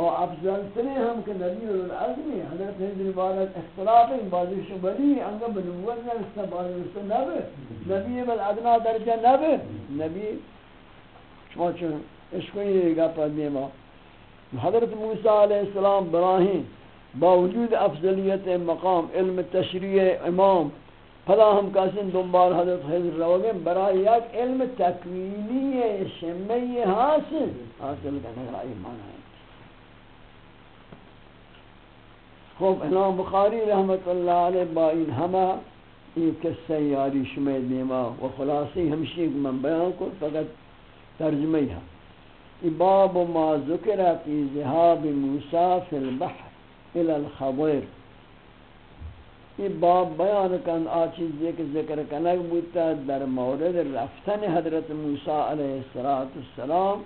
اور افضل ترین ہم کہ نبی العظمی حضرت حضر بارت اختلاف ہیں بعضی شبری انگا بنوت نرستا بعضی رستا نبی نبی بل درجہ نبی نبی شما چون اشکوئی یہ گا پا دیما حضرت موسیٰ علیہ السلام براہین باوجود افضلیت مقام، علم تشریع امام پدا ہم کاسن دنبال حضرت حضر روگے برای یک علم تکوینی شمی حاصل حاصل کرنے کا ایمان ہے۔ خوب امام بخاری رحمت اللہ علیہ با این ہمہ یہ قصہ یاری شمی دیما و خلاصی ہمشی من بیان کو فقط ترجمہ ہے باب ما ذکر فی ذهاب موسی فی البحر الى الخضر۔ یہ باب بیان کن، آ چیزی کہ ذکر کنک بودتا در مورد رفتن حضرت موسی علیہ السلام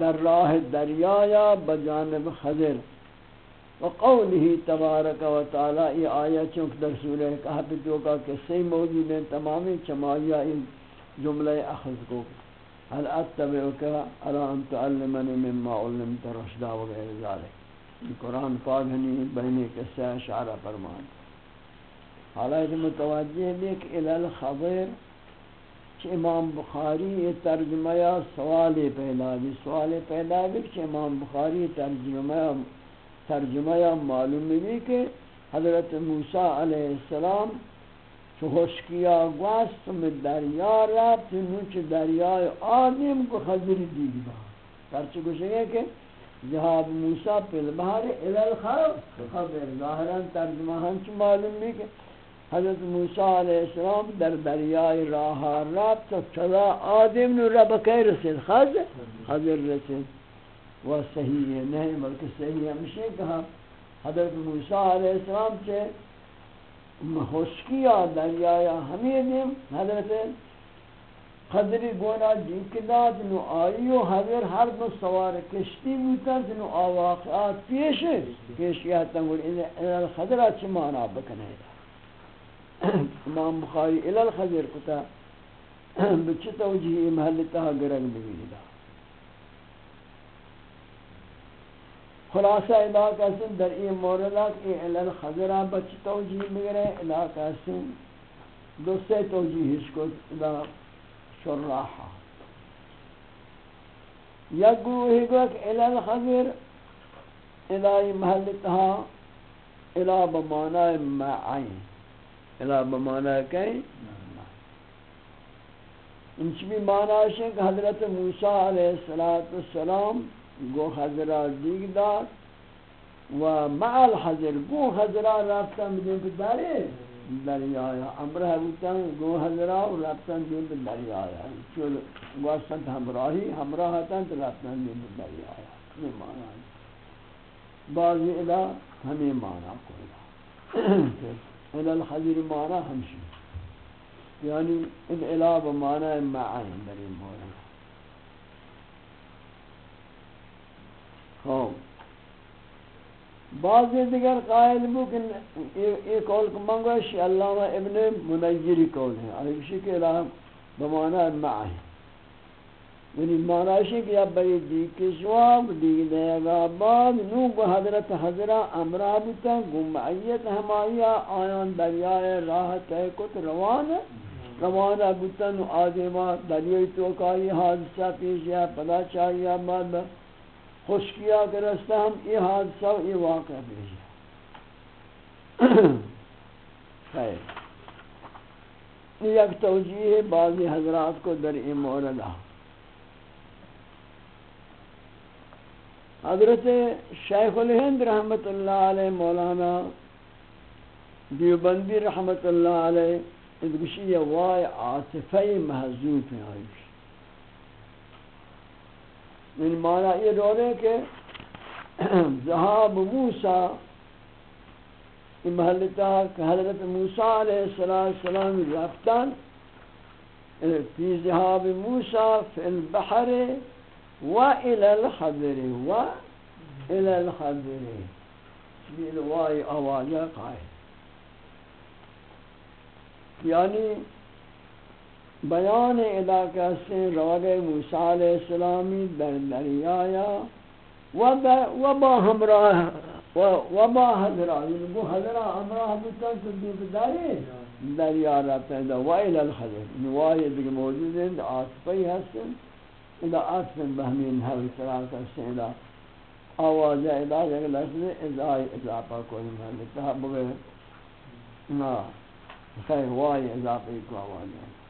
در راہ دریایا بجانب خضر۔ وقوله تبارک و تعالی، یہ آیا چونکہ در سورہ کہف جو کا قصے موجود ہیں تمامی چمائیہ ان جملہ اخذ کو۔ هل اتبعك على ان تعلمني مما علمت رشدا وغير ذلك قرآن پاک ہنی بہنے قصہ اشعار فرمان حالات متوجہ بھی کہ الال خضر امام بخاری یہ ترجمہ سوال پیدا بھی سوال پیدا بھی کہ امام بخاری ترجمہ ترجمہ یا معلوم بھی کہ حضرت موسیٰ علیہ السلام چو خشکیا گوست میں دریا رفت نوچ دریای آدم کو خضر دیگ با۔ پرچہ کچھ ہے کہ جہاب موسیٰ پی البحر الالخرب خبر ظاہران ترجمہ ہنچ معلوم بھی کہ حضرت موسیٰ علیہ السلام در دریای راہ رفت تو چلا آدم نو رب کئی رسید، خضر خضر رسید۔ وہ صحیح ہے، نہیں، بلکہ صحیح ہمشہ کہا، حضرت موسیٰ علیہ السلام سے خشکی دریا ہمیں دیم حضرت خضری گونا جنکداد نو آئیو حضر ہر دو سوار کشتی بوتا نو آواقعات پیش پیشیات تنگل الال خضر چی مانا بکنے۔ امام بخاری الال خضر کتا بچی توجیہ محلتہ گرگ بگیدہ خلاصہ علاقہ سن در این موردات ای علل خضرہ بچ توجیح مگرے علاقہ سن دو سے توجیحش کو دا شراحہ یک گوہی گو کہ علل خضر الہی محلتہا الہ بمانا معین. الہ بمانا کہیں انچ بھی معنی ہے کہ حضرت موسیٰ علیہ السلام گو حضرہ دیگ دار و مع الحضر گو حضرہ رفتن بدین پر داری دریایا، امرہ بودتن گو حضرہ و رفتن دین پر دریایا چول گوستن ہمراہی ہمراہتن تو رفتن دین پر دریایا یہ معنی ہے بعضی ادا ہمیں معنی کوئی ادا الحضر معنی ہمشی۔ یعنی ان الاب معنی معین در این مورد ہاں۔ بعض دیگر قائل بو کہ یہ قول کو منگوش علامہ ابن منیری قول ہے علیہ کسی کے الہ بمانا معاہی یعنی معنی کہ اب بری دی جی کشواب دی دے گا بعد نو کو حضرت حضرہ امرہ بتا، گمعیت ہمایا، آیان دریائے، راہ تے کت، روان روانہ بتا، نو آدمہ دریائی تو حادثہ پیش یا پدا چاہیا بعد خوشکیا کہ رستہ ہم یہ حادثہ و یہ واقع پیش خیر۔ یہ ایک توجیہ بعضی حضرات کو در این موردہ۔ حضرت شیخ الہند رحمت اللہ علیہ، مولانا دیوبندی رحمت اللہ علیہ، ادگشی وای عاطفی محضوب ہیں آئیش۔ من معنی یہ رو دورے کہ ذہاب موسیٰ محلتا کہ حضرت موسیٰ علیہ السلام رفتان فی ذہاب موسیٰ فی البحر وإلى الخضر وإلى الخضر. بالواي أواجه قائل. یعنی بیان علاقہ سے روگ موسیٰ علیہ السلامی در دریایا و با ہمراہ و با حضرہ یعنی وہ حضرہ ہمراہ بتا صدیق داری دریا رہتا ہے و الى الخضر. نوائی دیکھ موجود ہیں آسفی ہستن اذا آسفن بہمین حوی سراتا سیدہ آواز ادا یک لفظ ازای اضافہ کوئی محلتا بغیر نا خیر وائی اضافی کو آواز. ہے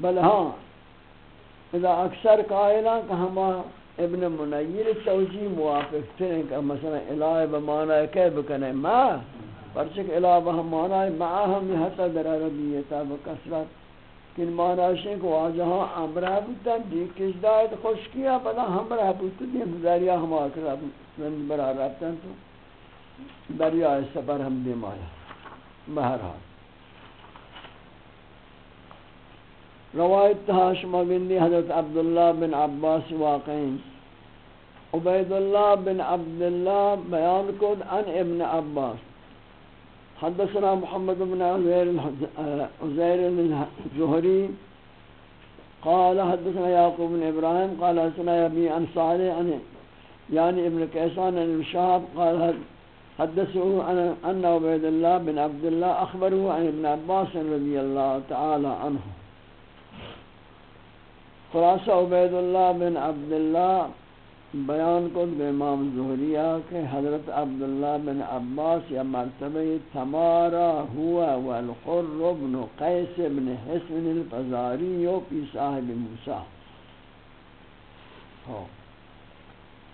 بل ہاں اذا اکثر قائلہ کہ ہما ابن منیر توجیح موافق تھے کہ مثلا الہ بمانا کہ بکنے ما پرچک الہ بہمانا معاہم حتی در عربیتا بکسرت کن معنی کو آجہاں امرہ بودتا دیکھ دایت خوش کیا پدا ہمرہ بودتا دیم دریا ہم آکر من برا تو، دریا سفر ہم دیم آیا بہرحال۔ روایت تہاش مگندی حضرت عبداللہ بن عباس واقعین عبید اللہ بن عبداللہ بیان کد ان ابن عباس. حدثنا محمد بن عزير الجهري قال حدثنا يعقوب بن إبراهيم قال حدثنا يبي عن صالح عن يعني ابن كيسان عن الشهاب قال حدثه أن عبيد الله بن عبد الله أخبره عن ابن عباس رضي الله تعالى عنه خلاصة عبيد الله بن عبد الله بیان کو امام زہریہ کہ حضرت عبداللہ بن عباس یا مرتبہ تمارا ہوا والحر بن قیس بن حسن الفزاری و پی صاحب موسیٰ۔ ہاں۔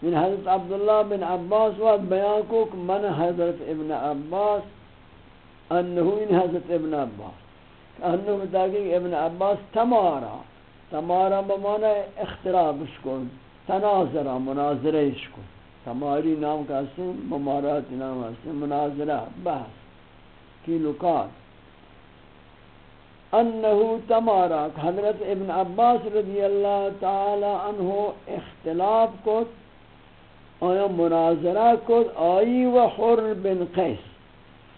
من حضرت عبداللہ بن عباس وقت بیان کو کہ من حضرت ابن عباس انہو ان حضرت ابن عباس۔ انہو بتاکی ابن عباس تمارا۔ تمارا بمانا اخترابش کن تناظرہ، مناظرہ کو تمہاری نام کا سن ممارات نام کا مناظرہ، بحث کی لکات انہو تمارا حضرت ابن عباس رضی اللہ تعالی عنہ اختلاف کو آیا مناظرہ کو آئی و حر بن قیس۔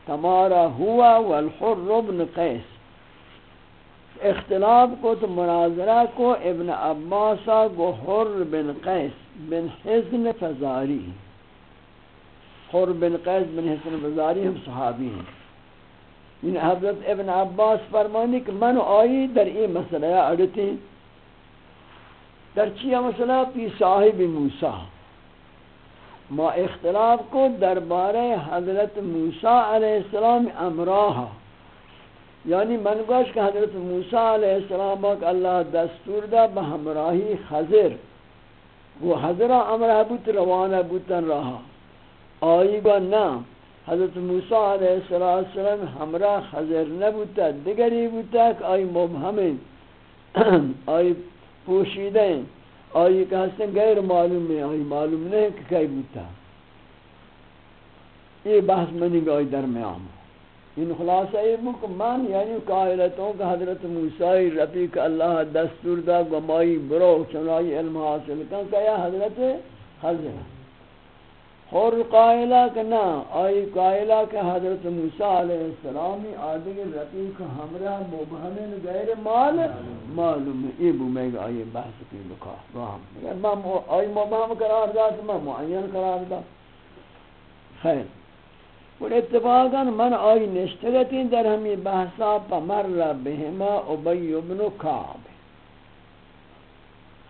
تمارا ہوا والحر بن قیس۔ اختلاف کو تو مناظرہ کو ابن عباسہ گو حر بن قیس بن حزن فزاری حر بن قیس بن حزن فزاری ہم صحابی ہیں۔ ان حضرت ابن عباس فرمانی کہ من آئی در این مسئلہ اڑتی در چیہ مسئلہ؟ پی صاحب موسیٰ۔ ما اختلاف کو دربارہ حضرت موسیٰ علیہ السلام امراہ۔ یعنی من گوش کہ حضرت موسیٰ علیہ السلام باک اللہ دستور دا بہمراہی خضر وہ حضرہ امرہ بوت روانہ بوتن رہا آئی گا نا حضرت موسیٰ علیہ السلام ہمراہ خضر نبوتا دگری بوتا کہ آئی مبہمیں آئی پوشیدیں آئی کہ ہستن غیر معلوم ہے آئی معلوم نہیں کہ کئی بوتا یہ بحث منی گا آئی درمیان ان خلاصہ یہ بک من یعنی قائلتوں کہ حضرت موسیٰ ربی رفیق اللہ دستور دا گمائی برو چنائی علم حاصل کن کہ یا حضرت حضرت اور قائلہ کہ نا آئی قائلہ کہ حضرت موسیٰ علیہ السلامی آدھگی رقیق ہمراہ مبہمن غیر مال معلوم ہے۔ یہ بو میں گا آئی بحث کی لکھا باہم۔ آئی مبہم قرار دا تو میں معین قرار دا خیر۔ اور اتفاقا من آئی نشتگتی در ہمی بحثا پا مر بہما عبی ابن کعب۔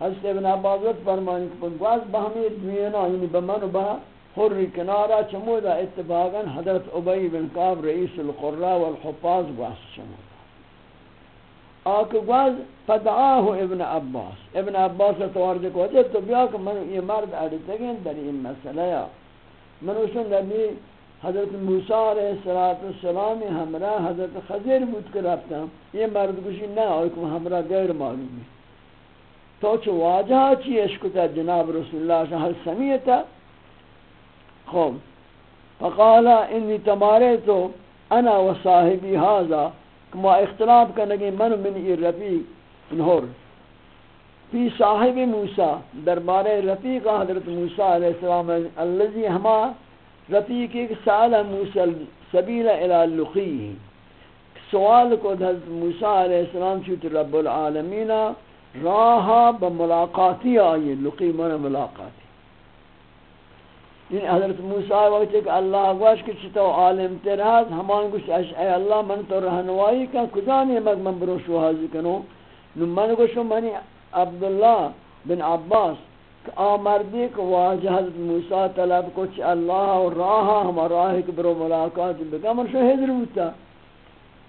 حضرت ابن عبادت فرمانی کہ پنگواز بہمی دوینا یعنی بمن و بہا حر کنارا چمودا اتفاقا حضرت عبی بن کعب رئیس القرى والحفاظ گواز چمودا آکھ گواز فدعاه ابن عباس۔ ابن عباس توارد کو وجہ تو بیا کہ من یہ مرد اڑتگین در این مسئلہ یا۔ من اسن نبی حضرت موسیٰ علیہ السلام ہمراہ حضرت خضر بود کر رفتا یہ مرد گوشی نہ اور آئیکم ہمراہ غیر معلومی تو چو واجہ چی اشکتا جناب رسول اللہ صلی اللہ علیہ وسلم سمیتا خوب فقالا انی تمارے تو انا و صاحبی حاضا کما اختلاف کرنگی من من ای رفیق انہور فی صاحب موسیٰ دربار رفیق حضرت موسیٰ علیہ السلام، اللذی ہما رفیق ایک سال موسیٰ سبیل الى لقی سوال کو حضرت موسیٰ علیہ السلام چوت رب العالمین راہا بملاقاتی آئی لقی من ملاقاتی۔ یعنی حضرت موسیٰ وقت کہ اللہ گوش کہ چھتا عالم تیرہاز ہمان گوش اے اللہ من تو رہنوائی کا کجانی مگ من بروشو حاضر کنو؟ نو من گوشو منی عبداللہ بن عباس۔ آمردی کہ واجہ حضرت موسیٰ طلب کو چھ اللہ اور راہا ہما راہ کے برو ملاقات بگا من شو حضر ہوتا۔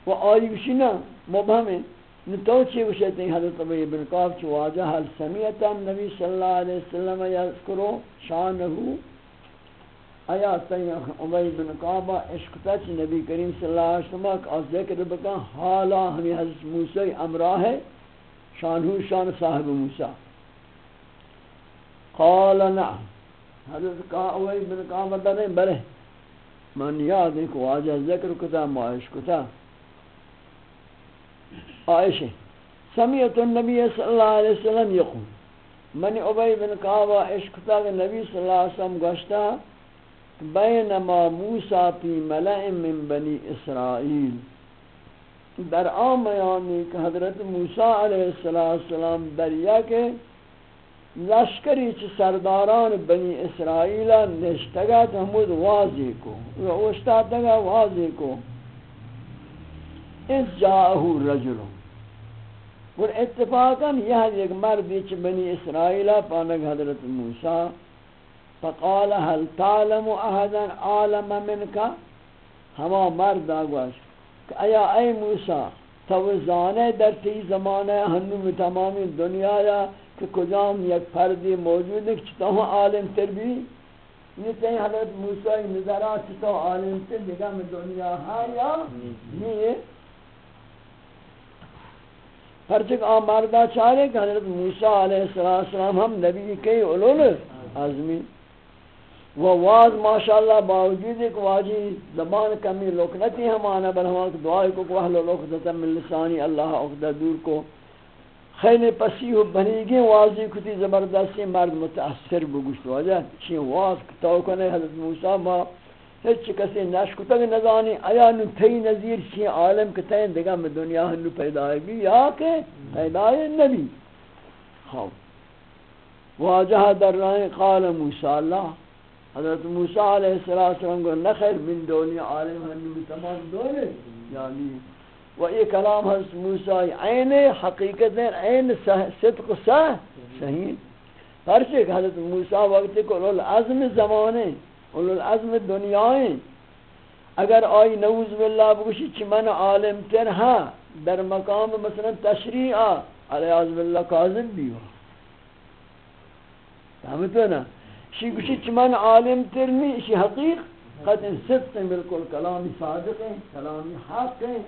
و آئی گوشی نا، مبہمیں نتو چی گوشتے ہیں حضرت ابی بن قاف چھ واجہ حل سمیتا نبی صلی اللہ علیہ وسلم یذکرو شانہو۔ آیا تین عبی بن قابا عشق تچ نبی کریم صلی اللہ علیہ وسلم کا ذکر بکا حالا ہمیں حضرت موسی امراہ ہے، شانہو شان صاحب موسی۔ قال نعم. حضرت عبی بن قابا درے بلے من یاد ایک واجہ ذکر کتا، معاش کتا. عائشہ سمیت النبی صلی اللہ علیہ وسلم یقول. من عبی بن قابا عشق کتا کہ نبی صلی اللہ علیہ وسلم گوشتا بینما موسیٰ فی ملئ من بنی اسرائیل. در آم بیانی کہ حضرت موسیٰ علیہ السلام دریا کے لشکری چھ سرداران بنی اسرائیل نشتگت حمود واضح کو اوشتاتگا واضح کو. اس جاہو رجلو اور اتفاقا یہ ایک مردی چھ بنی اسرائیل پانک حضرت موسیٰ. فقال، هل تعلم احدا عالم منك ہما مرد آگوش کہ ایا اے موسیٰ، تو زانے در تی زمانے ہنو تمامی دنیا یا کہ کجام یک فردی موجود ہے کہ تو عالم تر بھی یہ تین حضرت موسیٰ نظرات تو عالم تر دیگا میں دنیا ہے یا نہیں پرچک آم مردہ چاہے کہ حضرت موسیٰ علیہ السلام ہم نبی کے علول عظمی۔ وہ واز ماشاءاللہ باوجود ایک واجی زبان کمی لوکنتی ہمانا، بل ہمان دعائی کو کہ اہل لوکتتا من لسانی اللہ اقدر دور کو خیلی پسیح و بنیگی واضی کتی زبردستی مرد متاثر بگوشت. واجہ چی واز کتاو کنے حضرت موسیٰ؟ ما ہیچ کسی نشکتا کہ نزانی. آیا نو تی نظیر چی عالم کتاین دیگا میں دنیا ہنو پیدای بھی یا کہ پیدای نبی. خواب واجہ در رائن قال موسیٰ اللہ حضرت موسیٰ علیہ السلام کو نخیر من دونی عالم ہنو تمام دونے یعنی و یہ کلام حضرت موسیٰ عین حقیقت ہے عین صدق صح، صحیح پرچے کہ حضرت موسیٰ وقت کو اولو العظم زمانے اولو العظم دنیایں اگر آئی نوز باللہ بگوشی چی من عالم تر ہاں در مقام مثلا تشریع علیہ عظم باللہ کاظم بھی ہو سامتو نا؟ شی گوشی چمن عالم تر ترمی شی حقیق قد صدق بالکل کلامی صادق ہیں، کلامی حق ہیں۔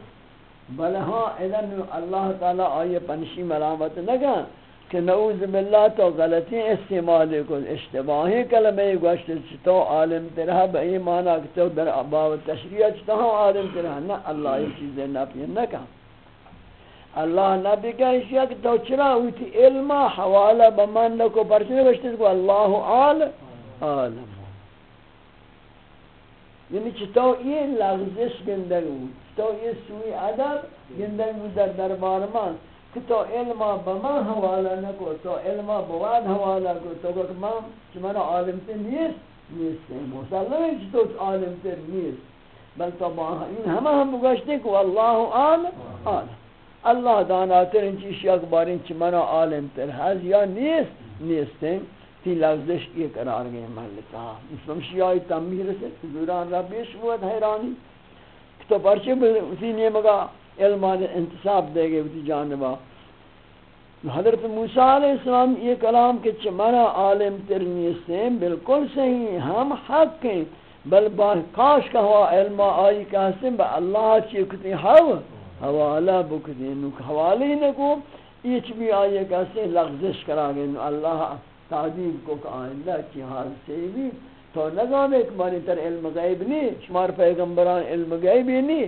بل ہاں اذن اللہ تعالی آئے پنشی ملامت نگا کہ نعوذ باللہ تو غلطی استعمال کو اشتباہی کلمہ گوشت تو عالم ترہ بئی معنی کہ تو در اباو تشریع تو عالم ترہ، نہ اللہ یہ چیزیں نہ پین نہ کہا اللہ نبی کا اشیاء کہ تو چرا ہوئی تھی علم حوالہ بمان کو پرچنے بشتے کو اللہ عالم۔ عالم۔ یعنی چطور یہ لغزش گندگ بود چطور یہ سوی عدب گندگ بود در دربار من. کہ تو علما بما حوالا نکو، تو علما بواد حوالا کو. تو کہ من چمن عالم تے نیست؟ نیست. یعنی مسلم ہے تو عالم تے نیست. بل تو با این همه هم بگشتے کہ والله عالم عالم اللہ دانا تر ان چیز اکبر ان چمن عالم تر ہز یا نیست؟ نیست تی لفظش یہ قرار گئے محلتا اسلام شیعہ تنبیہ رسے حضوران ربیش بود حیرانی. تو پرچے اسی نیمگا علمان انتصاب دے گئے اسی جانبا حضرت موسیٰ علیہ السلام یہ کلام کہ چمنا عالم ترنی سے بالکل صحیح ہم حق ہیں، بل با کاش کا ہوا علم آئی کا حسن با اللہ چکتی حو حوالہ بکتی نک حوالی نکو۔ ایچ بھی آئی کا حسن لغزش کرا گئے اللہ تعدیب کو کہ آئندہ کی حال سے بھی تو نظام ایک مانی تر علم غیب نہیں شمار پیغمبران علم غیب ہی نہیں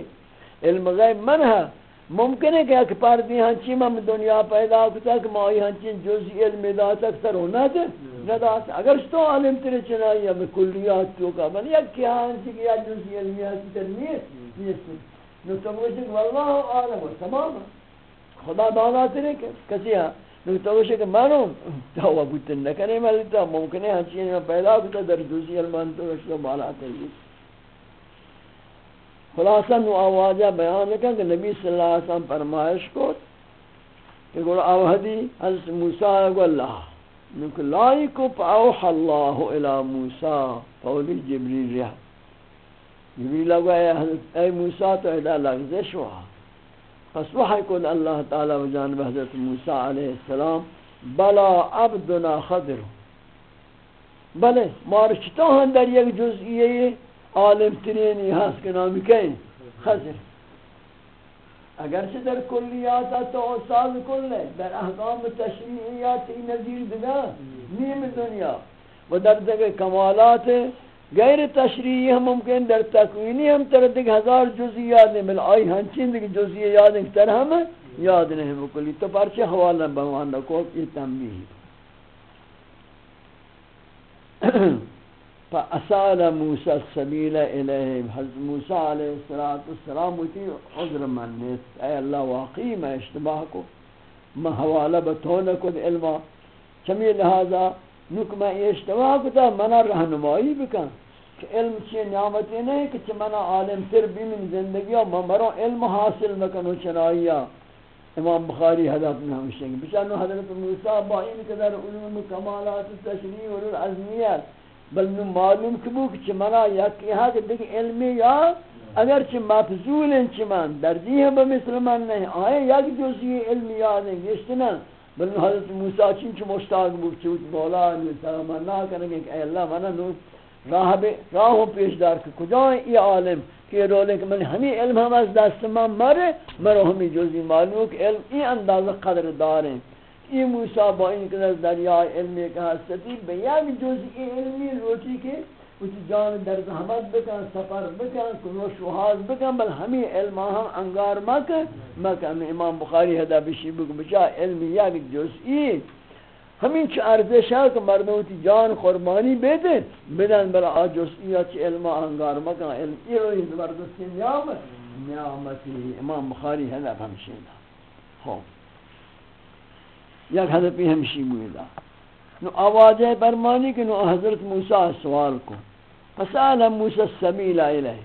علم غیب من ہے ممکن ہے کہ اکبار دی ہنچی میں دنیا پیدا کتا کہ مائی ہنچی جزئی علم دات اکثر ہونا دے ندات اگر تو عالم تیرے چنائی ہے کلیات تو کا بل یک کیا ہنچی کیا جزئی علمیات تر نیست نیست. نو تو مجھے واللہ عالم تمام. خدا دانا تیرے کسی ہے نو تو وشے وشه که منو دعوا بودن نکنه ولی تا ممکنه هنچی من پیدا کتا در دوسری علمان تو وشه بالا تایی خلاصا نو آواجہ بیان لکن کہ نبی صلی اللہ علیہ وسلم فرمائش کو کہ گوڑا آوہدی حضرت موسیٰ کو اللہ. نو کہ لائی کو پاوح اللہ الى موسیٰ. قولی جبریل رہا. جبریل لگا اے حضرت اے موسیٰ تو ادا لگزش ہوا. پس وحی کن اللہ تعالی و جانب حضرت موسیٰ علیہ السلام، بلا عبدنا خضر. بلے مارچتا ہن در یک جزئیه عالم ترینی هست که نامی کہیں؟ خضر. اگرچه در کلیات تو استاد کل در احکام تشریعیات این نظیر دیگه نیم دنیا. و در دیگه کمالات غیر تشریعی ہم ممکن در تکوینی ہم تر دیکھ ہزار جزئی یاد نہیں مل آئی ہنچین دیکھ جزئی یاد نہیں، تر ہم یاد نہیں بکلی تو پرچے حوالہ بہوان رکھو یہ تنبیہ۔ فأسال موسى السبيل إليه۔ حضرت موسى عليه الصلاة والسلام وتي عذر من نس أي الله واقعي ما اشتباهكو ما حوالہ بتونا کد علما چمی لہذا، نکمہ اشتباہ کتا منا رہنمائی بکن۔ کہ علم چی نعمتی نہیں کہ چی منا عالم تر بھی من زندگی و مرو علم حاصل مکنو چنائیا امام بخاری حضرت میں ہمشہ گی بچانو حضرت موسیٰ با این قدر علوم کمالات تشریح و العظمیت بل نو معلوم کبو کہ چی منا یکی حق دیکھ علمی یا اگر چی مفضول ان چی من درجیح با مسلمان نہیں آئے یک جزی علمی یاد ہیں گشتنا بل حضرت موسیٰ چین چی مشتاق بود چی مولا من نہ کرنگے کہ اے اللہ منا نو راہ بے راہوں پیش دار کہ کجا ہے یہ عالم کہ رولے کہ من ہمیں علم ہم از دست من مرے، مرو ہمیں جوزی معلوم کہ علم ای اندازہ قدر دار ہیں۔ یہ موسیٰ با این قدر دریا یعنی علمی کا حسدی بیان جوزی علمی روچی کے کچھ جان در زحمت بکن، سفر بکن کنوش و حاض بکن، بل ہمیں علم ہم انگار مکن مکن امام بخاری حدا بشی بکن بچا علمی یعنی یک جوزی همین چه ارزش ها که مردم تی جان قربانی بده بدن برای آجوسیات چه علم انگار مکن، علم ای زبردستی نیامت نیامتی امام بخاری هدف همشین خب. یک هدفی همشی بویده نو آواجه برمانی که نو حضرت موسی سوال کن. فسأل موسی السبیل الیه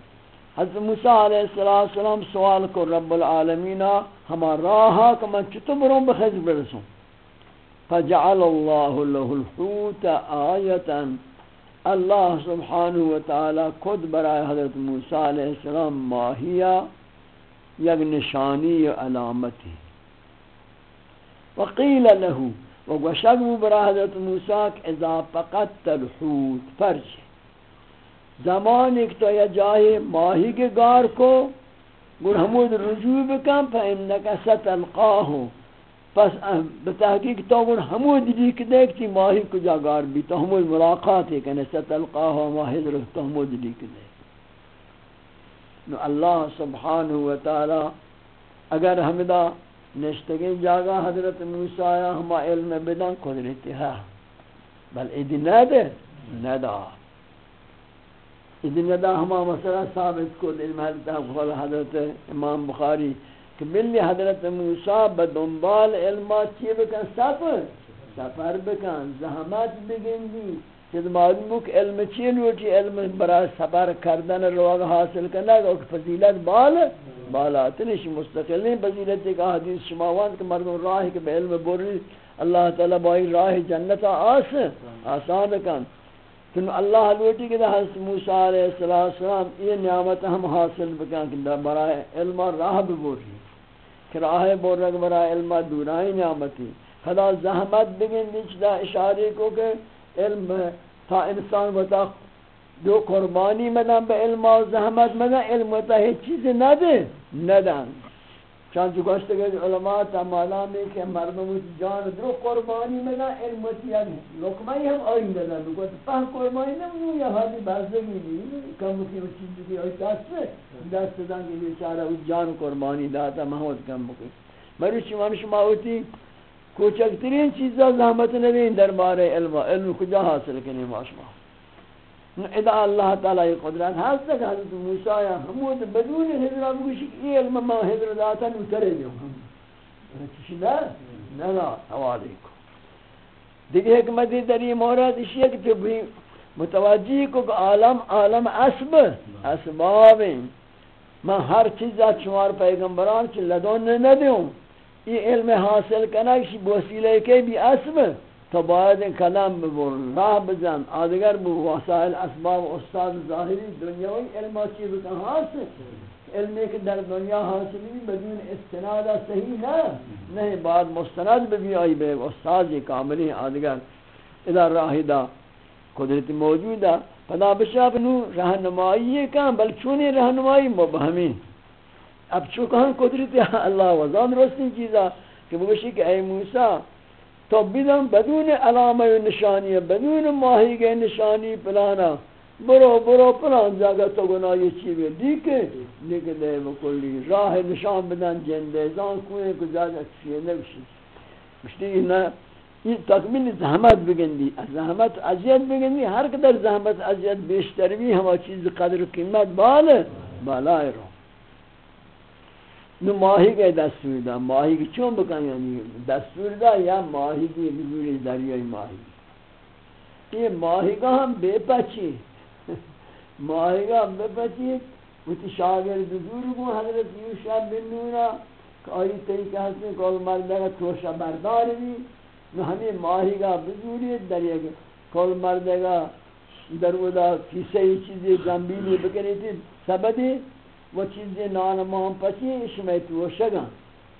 حضرت موسی علیہ السلام سوال کو رب العالمین ہما راہا کہ من چطور برون بخزر برسوں فجعل الله له الحوت آیتا. اللہ سبحانہ وتعالی خود برای حضرت موسیٰ علیہ السلام ماہیہ یک نشانی علامتی. وقیل له وگوشک برای حضرت موسیٰ اذا فقدت الحوت، فرج. زمان ایک تو یا جائے ماہی کے گار کو گر ہمود رجوع بکن فإنك ستلقاہو. پس بتحقیق تو ان ہمو دلی کے دیکھتی ماہی کو جاگار بھی تو ہمو ملاقات ہے کہ نسط القاہ ماہی در تو ہمو دلی کے دیکھ نو اللہ سبحانہ وتعالی اگر ہمدا نشتگی جاگا حضرت موسیٰ آیا ہما علم بدن قدرتی ہے بل ایدی نہ دے نہ دا ادن دا ہما مسئلہ ثابت کو دل محلتا حضرت امام بخاری کہ ملی حضرت موسیٰ بدنبال علمات چی بکن؟ سفر. سفر بکن. زحمت بگن دی کہ معلوم کہ علم چی؟ لوٹی علم برای سفر کردن رواق حاصل کرنا کہ فضیلت بال بالا تنش مستقل نہیں فضیلت ایک حدیث شماوان کہ مردم راہ کے علم بوری اللہ تعالی بائی راہ جنت آس، آسان کن. تن اللہ لوٹی کہ حضرت موسیٰ علیہ السلام، یہ نعمت ہم حاصل بکن کہ برای علم راہ بوری کہ راہ بورک برای علم دورائی نعمتی۔ خدا زحمت بگن دیچ دا اشارے کو کہ علم تا انسان وتا دو قربانی مدن به علم و زحمت مدن علم وتا هیچ چیز نده ندن چند گوشت گه علماء تا مالامی که مردم جان درو قربانی مدن علم وتی یعنی لقمه هم آین دادن، بگوت په قربانی نمونو یا حالی بازدگی نیم کم بکی و چیز بکی آی دست دست دادن که بیچاره او جان قربانی داتا، محمد کم بکی مروی شما شما ہوتی کوچکترین چیزا زحمت نہیں دربار علم علم کجا حاصل کرنے ماشما اذا اللہ تعالی قدرت ہاتھ تک حضرت موسی یا حمود بدون حضرت بگوشی کہ علم ما حضرت داتا نو کرے دیو ہم۔ نہ نہ لا حوالی کو دیکھ حکمت در یہ مورد اسی ہے کہ تو بھی متوجہ کو کہ عالم عالم اسب، اسباب میں ہر چیزا چمار پیغمبران چ لدون نہ دیوں۔ یہ علم حاصل کرنا کسی بوسیلہ کے بھی اسم تو باید کلام ببور راہ بزن، آدگر بو، وسائل، اسباب، استاد ظاہری دنیاوی، علم چی بکن؟ حاصل علمی کہ در دنیا حاصل بھی بدون استناد صحیح نہ نہیں بعد مستند بھی آئی بے استاد کاملی، آدگر. ادھر راہ دا قدرت موجود ہے پدا بشاپ نو رہنمائی کام، بل چونی رہنمائی مبہمی اب چوکان قدرت اللہ وزان رسنی چیزا کہ بگوشی کہ اے موسیٰ تو بدن بدون علامہ نشانی، بدون ماہی کے نشانی پلانا، برو برو پلان جاگا تو گناہ یہ چیزیں دیکھے لیکن دے بکلی راہ نشان بدن جندے، زان کوئے کو جاگا چیئے نوشی مشتی نا یہ تکمیل زحمت بگندی زحمت عذیت بگندی، ہر قدر زحمت عذیت بیشتر بھی ہما چیز قدر قیمت بال بالائے رو۔ نو ماہی کے دستور دا ماہی کی چون بکن یعنی دستور دا یا ماہی کی بزوری دریائی ماہی یہ ماہی کا ہم بے پچی ماہی کا ہم بے پچی وتی شاگر بزور کو حضرت یوشع بن نورا کاری طریقہ حسن کول مردہ کا توشہ بردار بھی نو ہمیں ماہی کا بزوری دریا کے کول مردہ کا در ودا کسی چیزی جنبیلی بکنی تھی سبدی و چیزی نانمان پچی اشمی تو شگن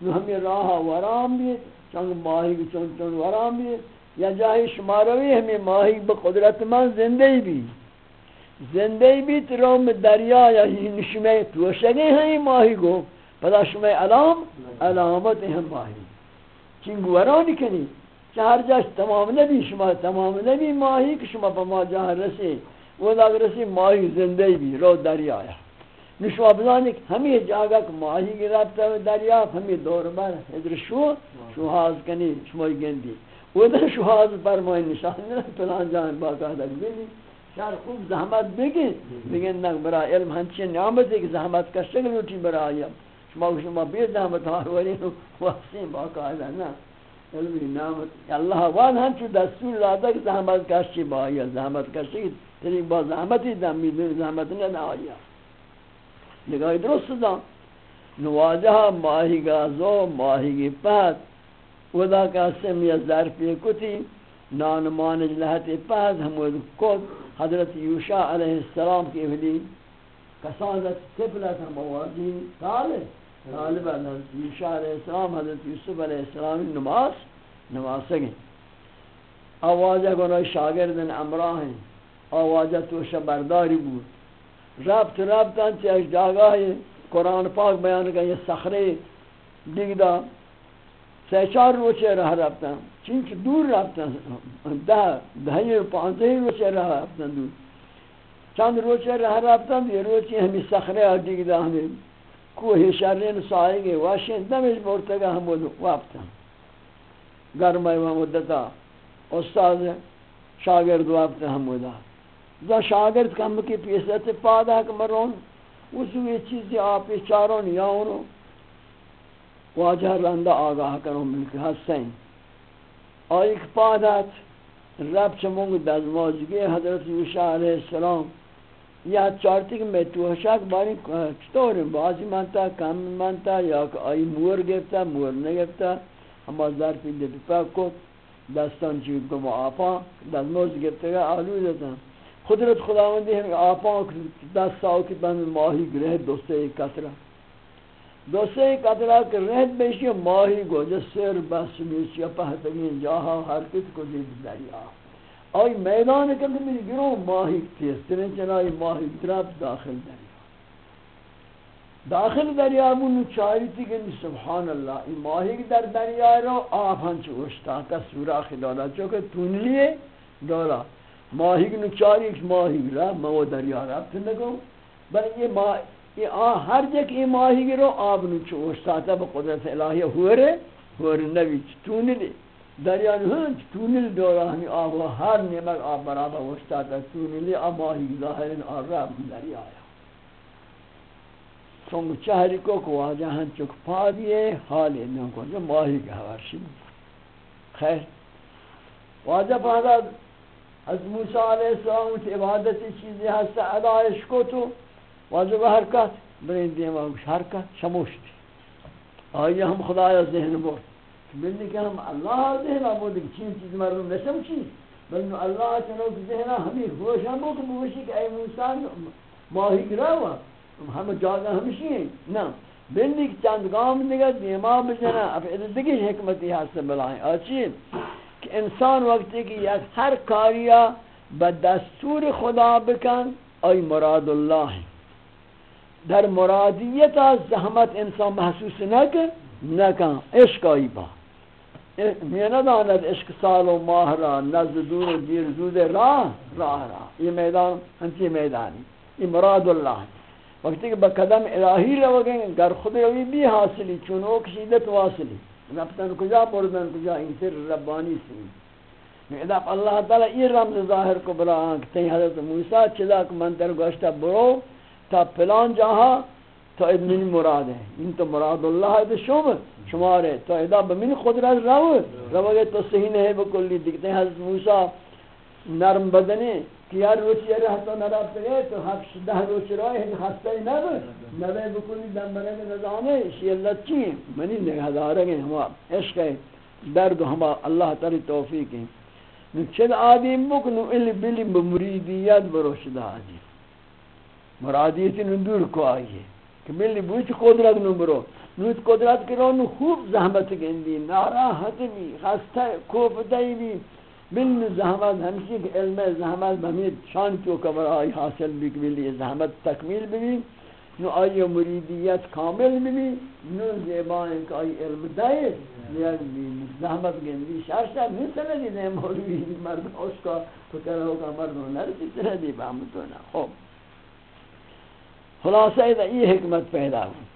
نو ہمی راہ ورام بیت چنگ ماہی بھی چون چون ورام بیت یا جاہی شماروی ہمی ماہی بقدرت من زندہ بھی۔ زندہ بھی تروم دریا یا نشمی تو شگن ہمی ماہی گو۔ پدا شمی علام، علامت ہم ماہی۔ چنگ ورانی کنی چہر جاش تمام نبی شما تمام نبی ماہی، کہ شما پا ما جہاں رسی۔ وہ لاغ رسی ماہی زندہ بھی، رو دریا آیا نشوا بزانی کہ ہمیں جاگا کہ ماہی گرفتا ہے دریافت ہمیں دور بر ادھر شو شوہاز کنی شموئی گندی۔ ادھر شوہاز فرمائی نشان پلان جان باقاعدہ بلی شار خوب زحمت بگی بگن نک برا علم ہنچی نعمت ہے کہ زحمت شکل اٹھی برا آیا شما شما بیر زحمت ہاروری وحسین باقاعدہ نا علمی نعمت۔ اللہ وان ہنچو دستور لاتا کہ زحمت شکل با آیا زحمت شکل تری با زحمتی دم میدون زحمت نہ آیا۔ نگاہ درست دا. نواجہ ماہی گازو، ماہی گی پت ودا کا سمی ظرفی کتی نانمان جلہت پت ہمود کت حضرت یوشا علیہ السلام کی اہلی کسانت تفلت ہم آوازی طالب طالب حضرت یوشا علیہ السلام، حضرت یوسف علیہ السلام نماز نماز سگیں آوازہ گناہ شاگردن امراہ ہیں آوازہ توشہ برداری بود. ربط ربطن چه از جاگاه قرآن پاک بیان که یه صخره دیگدا سه چار روچه راه رفتن چینکه دور رفتن ده ده پانزه روچه راه رفتن دور؟ چند روچه راه رفتن یه روچه همی صخره دیگدا همی کوه شرین سایگه واشین دمش برتگه هم وقتن گرمه و مدتا استاد شاگرد وقت هم بودا دا شاگرد کم کی پیسے پادا کمرون اس وی چیزی آپ چارون یاونو واجہ رندہ آگاہ کروں ملکی حسین۔ آئیک پادات رب چمونگ دزمازگی حضرت یوشا علیہ السلام۔ یا چارتی کہ میں تو شک باری چطور ہیں بعضی منتا کم منتا یا کہ آئی مور گفتا مور نگفتا ہما ظرفی دیتی کو دستان چیز کو آپا دزماز گفتا گا آلو دیتا خدرت خداوندی ہے آپا دست ساو کی بند ماہی گرہ دوستے ایک کترہ دوسرے قطرہ کے رہت بیشی ماہی گو، جس سر، بس میچی پہتگین جاہا حرکت کو دید دریا۔ آئی میدان کبھی میری گروہ ماہی تیز ترین چنائی ماہی دراب داخل دریا۔ داخل دریا منو چاری تھی کہ جی سبحان اللہ، ای ماہی در دریا رو آپ ہنچ اوشتا کا سوراخ دولا چونکہ تون لیے، دولا ماہی نو چاری ماہی را مو دریا را تنگو بل یہ ماہی یہ آ، ہر جک یہ ماہی گرو، آب نو چوشتا تا با قدرت الہی ہوئے ہوئے نبی چتونی لی دریا نو ہن چتونی لی دورا ہمی آب و ہر نمک آب برابا وشتا تا چتونی لی آب ماہی ظاہرین آر رب دریا آیا۔ سنگ چہری کو کو آجا ہن چک پا دیئے حالی نو کو جو ماہی کا حوارشی خیر۔ واجہ پادا از موسیٰ علیہ السلام عبادتی چیزی ہستا ادائش کو تو واجب حرکت. برین دیم آگوش حرکت شموشتی آئی ہم خدایا ذہن بود بلنی کہ ہم اللہ ذہن بود چین چیز مردم نسم چی؟ بلنی اللہ چنو کہ ذہن ہمیں خوش ہم بود کہ موشی کہ اے موسیٰ ماہی گراوا ہم جاگا ہمشی ہیں نا بلنی کہ چند گام نگا دیما بجنا اب ادھگی حکمتی حاصل بلائیں آچین کہ انسان وقتی کہ یک ہر کاریا بدستور خدا بکن، ای مراد اللہ ہے در مرادیت از زحمت انسان محسوس نکن نکن. عشق آئی با. می نداند عشق سال و ماه را، نزد دور و دیر، زود راه راه را. یہ میدان ہنچی میدانی. یہ مراد اللہ وقتی کہ با قدم الہی رو گر خود روی بھی حاصلی، چون او کشیدت واصلی. رفتن کجا پردن کجا این سر ربانی سی۔ ادب اللہ تعالی یہ رمز ظاہر کو بلا آنکھ تین حضرت موسیٰ چلا کہ من تر گوشتا برو، تا پلان جہاں، تو ادمین مراد ہے۔ ان تو مراد اللہ ہے شما شمارے تو ادا بمین قدرت رو رو گئے تو صحیح نہیں بکلی۔ دکھتے ہیں حضرت موسیٰ نرم بدنے کہ یار روچی رہتا نرابت گئے تو حق دہ روچ رہے ہیں خستہ ہی نب نبے بکلی دم برے کے نظامے شی اللہ چی منی نگہ دارنگے ہما عشق ہے درد ہما اللہ تعالی توفیق ہے چل آدم بکنو الی بلی بمریدیت بروشدہ آدم مرادیت نندور کو آئیے کہ ملی بوچ قدرت نو برو نوت قدرت کرو نو خوب زحمت گندی ناراحت بھی خستہ کوپ دائی بھی بل زحمت ہمشی کہ علم زحمت بمید، شان کیوں کبر آئی حاصل بھی زحمت تکمیل بھی نو آئی مریدیت کامل بھی نو زیبائیں کہ آئی علم دائی زحمت گندی شاشتا مثل دی مولوی مرد اس کا فکر ہوگا مرد ہونا رسی طرح دی بامتونا خوب خلاصہ ہے یہ حکمت پیدا ہو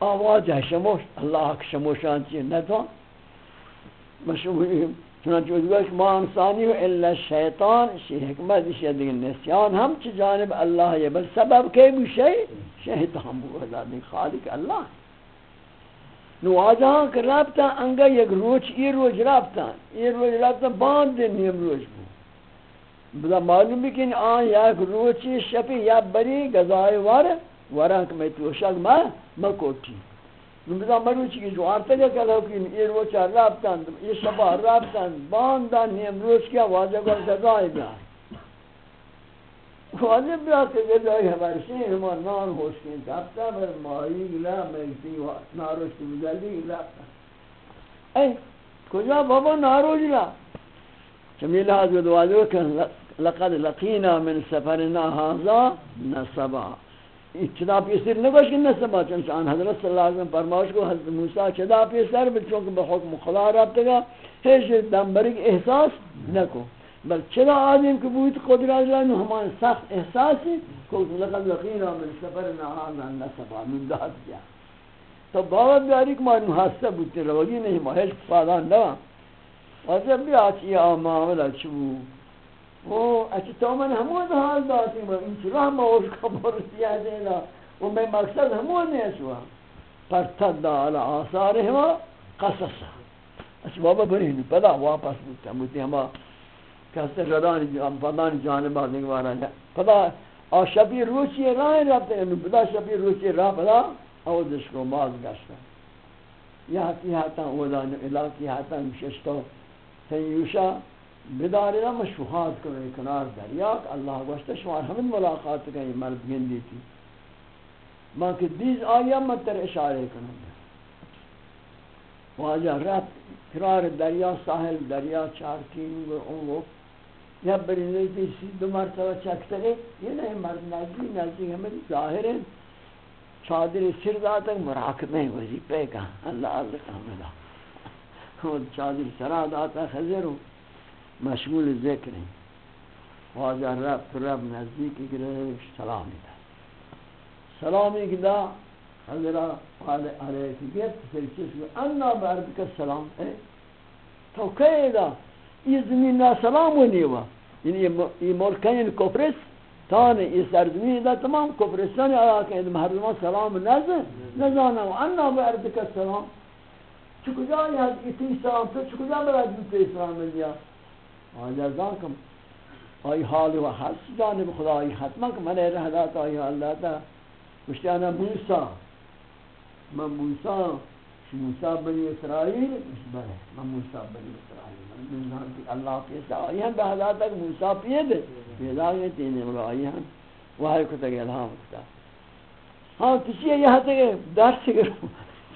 آواز ہے شموش، اللہ کے شموشان چیئے نہ تو. مشہوری چنانچہ وہ کہ ما انسانی ہو الا شیطان شی حکمت شی دیگر نسیان، ہم چی جانب اللہ یہ بل سبب کے بھی شی شیطان بو ازادی خالق اللہ نو آجاں کہ رابطہ، انگا یک روچ ای روچ رابطہ ای روچ رابطہ باند دن نیم روچ بو۔ بدا معلوم بھی کہ آن یک روچی شپی یا بری گزائے وار ورانک میں تو شک ما مکوٹی بدا مروچی کی جو آرتا گا کہ لو کہ یہ روچا رابطان یہ شبا رابطان باندان نیم روچ کیا واجہ کو گزائے بیا۔ واجہ بیا کہ گزائے ہمارے شئی ہمان نان ہوش کی کبتا بر مائی گلا ملتی ناروش کی بزلی رابطان اے، کجا بابا ناروش لا جمیل حضرت واجہ کہ لقد لقینا من سفرنا هذا نصبا۔ چدا پیسر نگوش کہ نصبا چنچان حضرت صلی اللہ علیہ وسلم فرماش کو، حضرت موسیٰ چدا پیسر بل کہ بحکم خدا رابطہ گا ہیچ دنبرگ احساس نکو۔ بل چدا آدم کہ بویت قدر اللہ ہمان سخت احساسی کو لقد لقینا من سفرنا هذا نصبا من داد کیا۔ تو بابا بیاری کہ مارن حاسہ بودتے، روگی نہیں ماہش فادان نوا وجب بھی آچی آماملہ چبو او اچھا تو من ہمون حال داتی با ان چرا موش کا برسیا دینا و میں مقصد ہمون نیسوا پرتد علی آثارہما قصصا۔ اچھا بابا برین پدا واپس بودتا بودتی ہما کسی ردانی پدانی جانبا دیگوارا پدا آ شبی روچی راہ رفتے ہیں پدا شبی روچی راہ پدا او دشکو ماز گشتا۔ یا کی حتا اولان الہ حتا مششتو سیوشا بداری نہ مشوہات کرے کنار دریا اللہ گوشت شمار ہمیں ملاقات کریں مرد گندی تھی۔ ماں کہ دیز آیا متر اشارے کرنے واجہ رات کرار دریا، ساحل دریا، چار کین گو، اون گو۔ یا بری نیتی سی دو مرتبہ چکتے یہ نہیں مرد نزدی نزدی ہمیں ظاہر ہے چادر سر داتا مراقبیں وزیپے کا۔ اللہ اللہ کاملہ چادر سرا داتا خزر ہوں۔ مشغول ذکر ہیں۔ واجہ رب تو رب نزدیکی کرے سلامی دا سلامی کی دا حضرت علیہ کی گفت پھر چیز انا بردک السلام، اے، تو کئی دا، یہ زمین نا سلام و نیوا یعنی یہ ملکین کفرس تانے یہ سرزمین دا تمام کفرستانی آیا کہ مردمان سلام نزد نزانا۔ و انا بردک السلام چکو جا یہ اتی سلام تو چکو جا برد اسلام ملیا آجا ذاکم آئی حال و حس جانب خدا، آئی ختمہ کہ من رہ داتا آئی حال داتا کشتی آنا موسیٰ من موسیٰ موسیٰ بنی اسرائیل؟ بلے من موسیٰ بنی اسرائیل. من ذاتی اللہ پیسا آئی ہم بہ داتا کہ موسیٰ پیے دے پیدا گئے تینے مگا آئی ہم وہاں کتا گیا الہام کتا. ہاں کسی ہے یہاں تک درس گرو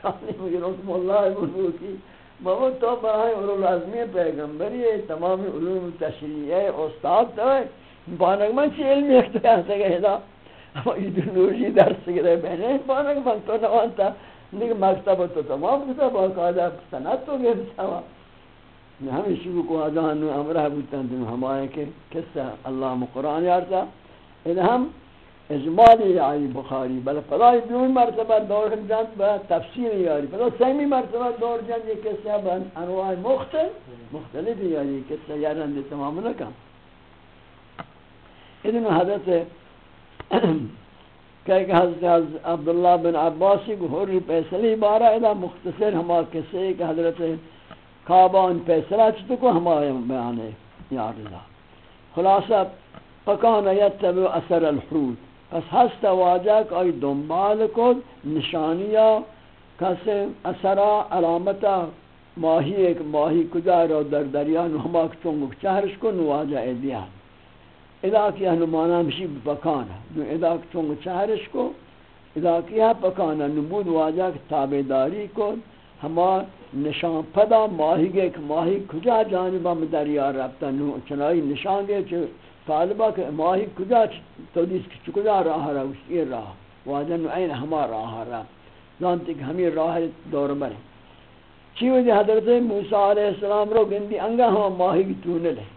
سانی مجھے رسم اللہ بلوکی بابا تو برای علوم لازمی پیغمبری ہے تمام علوم تشریع استاد تو ہے۔ بانک من چی علمی اکتا ہے ایسا دا اما ایدولوژی درس گرے بہنے بانک من تو نوانتا لیکن مکتب تو تمام کتا باقاعدہ سنت تو گئے سوا ہمیں شروع کو آدھان امرہ بودتا ہم ہمائے کہ قصہ اللہ قرآن یارتا۔ ہم اجمالی آئی بخاری بل فلائی بیون مرتبہ دور جان با تفسیر یاری فلا سیمی مرتبہ دور جان، یہ قصہ با انواع مختلف مختلف یاری قصہ یارن دی تمام لکا ادن حضرت کہ حضرت عبداللہ بن عباسی کو حری پیسلی بارا ادا مختصر ہما قصے کہ حضرت کعبان پیسلہ چھتو کو ہما بیانے یار اللہ. خلاصہ فکان یتبع اثر الحروت پس هست واجه که آی دنبال کن نشانیا کس اثرا علامتا ماهی ایک ماهی کجا را در دریا نوما چونگ چهرش کن واجه ایدیا ادا کی هنمانا مشی بکانا نو ادا چونگ چهرش کن ادا کیا پکانا نبود واجه تابداری کن۔ ہما نشان پدا ماہی گے کہ ماہی کجا جانبا میں دریا رابطہ چنائی نشان گے چھو طالبہ کہ ماہی کجا تو دیس کی کجا راہ رہا اس یہ راہ. واجن این ہما راہ رہا جانتے کہ ہمیں راہ دور برے چی وجہ حضرت موسیٰ علیہ السلام رو گندی انگا ہما ماہی کی تونل ہے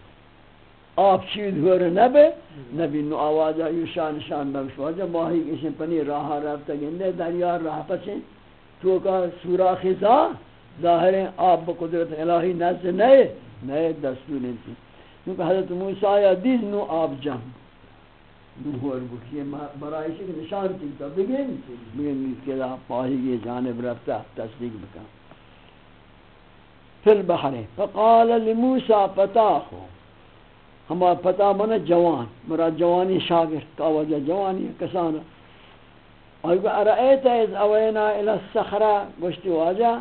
آپ چی دور نبے نبی نو آوازہ یوشا نشان بخش. واجہ ماہی کسی پنی راہ رابطہ گندے دریا راہ پچیں تو کا سورا خزا ظاہر ہے آپ بقدرت الہی نزد نئے. نئے دستور انتی کیونکہ حضرت موسیٰ یا دیز نو آب جان۔ نوہر بکیے برائشی کے نشان چلتا بگن بگن کہ پاہی یہ جانب رفتا تصدیق بکا۔ فی البحر، فقال لموسیٰ پتاخو ہما پتا من جوان، مرا جوانی شاگرد کا وجہ جوانی کسانا اور ارائیت از اوینا الى السخرہ گوشتی واجہ۔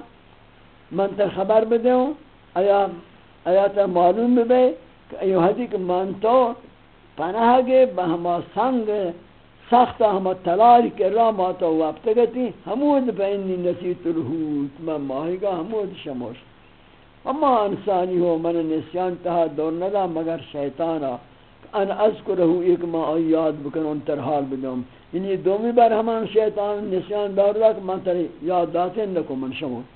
من تے خبر بدے ہوں، آیا آیا تے معلوم بے کہ ایو حدی کہ من تو پناہ گے بہما سنگ سخت ہما تلال کے را ما تو وقت گتی، ہمود بینی نسیت الہوت من ماہی گا ہمود شموش۔ اما انسانی ہو، من نسیان تہا دور ندا، مگر شیطانا، ان اذکرہو ایک ما یاد بکن، ان ترحال بدم۔ یعنی دومی بار ہمان شیطان، نسیان دور لک من تر یاد داتیں لکو من شموش۔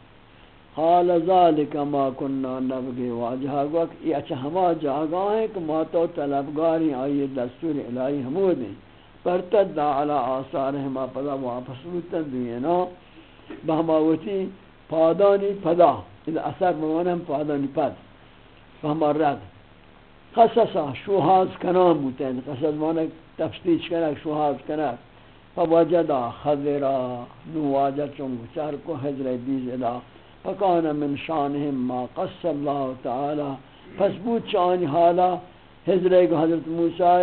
حال ذالک ما کننا نبگی واجہا گوک یہ اچھا ہما جاگاں ہیں کہ ما تو طلبگاری آئی دستور الہی حمود ہیں پرتد علی آثار ہما پدا واپس روتن دینا بہماوتی پادانی پدا اذا اثر بمانا ہم پادانی پد۔ بہما رد۔ قصصا شوهاز کنان بودن قصص مانا تفتیش کنک شوهاز کنک فوجدا خضرا نواجه چونگو چهر کو حضر بیز ادا فکان من شانهم ما قص اللہ تعالی. پس بود چانی حالا حضر کو حضرت موسیٰ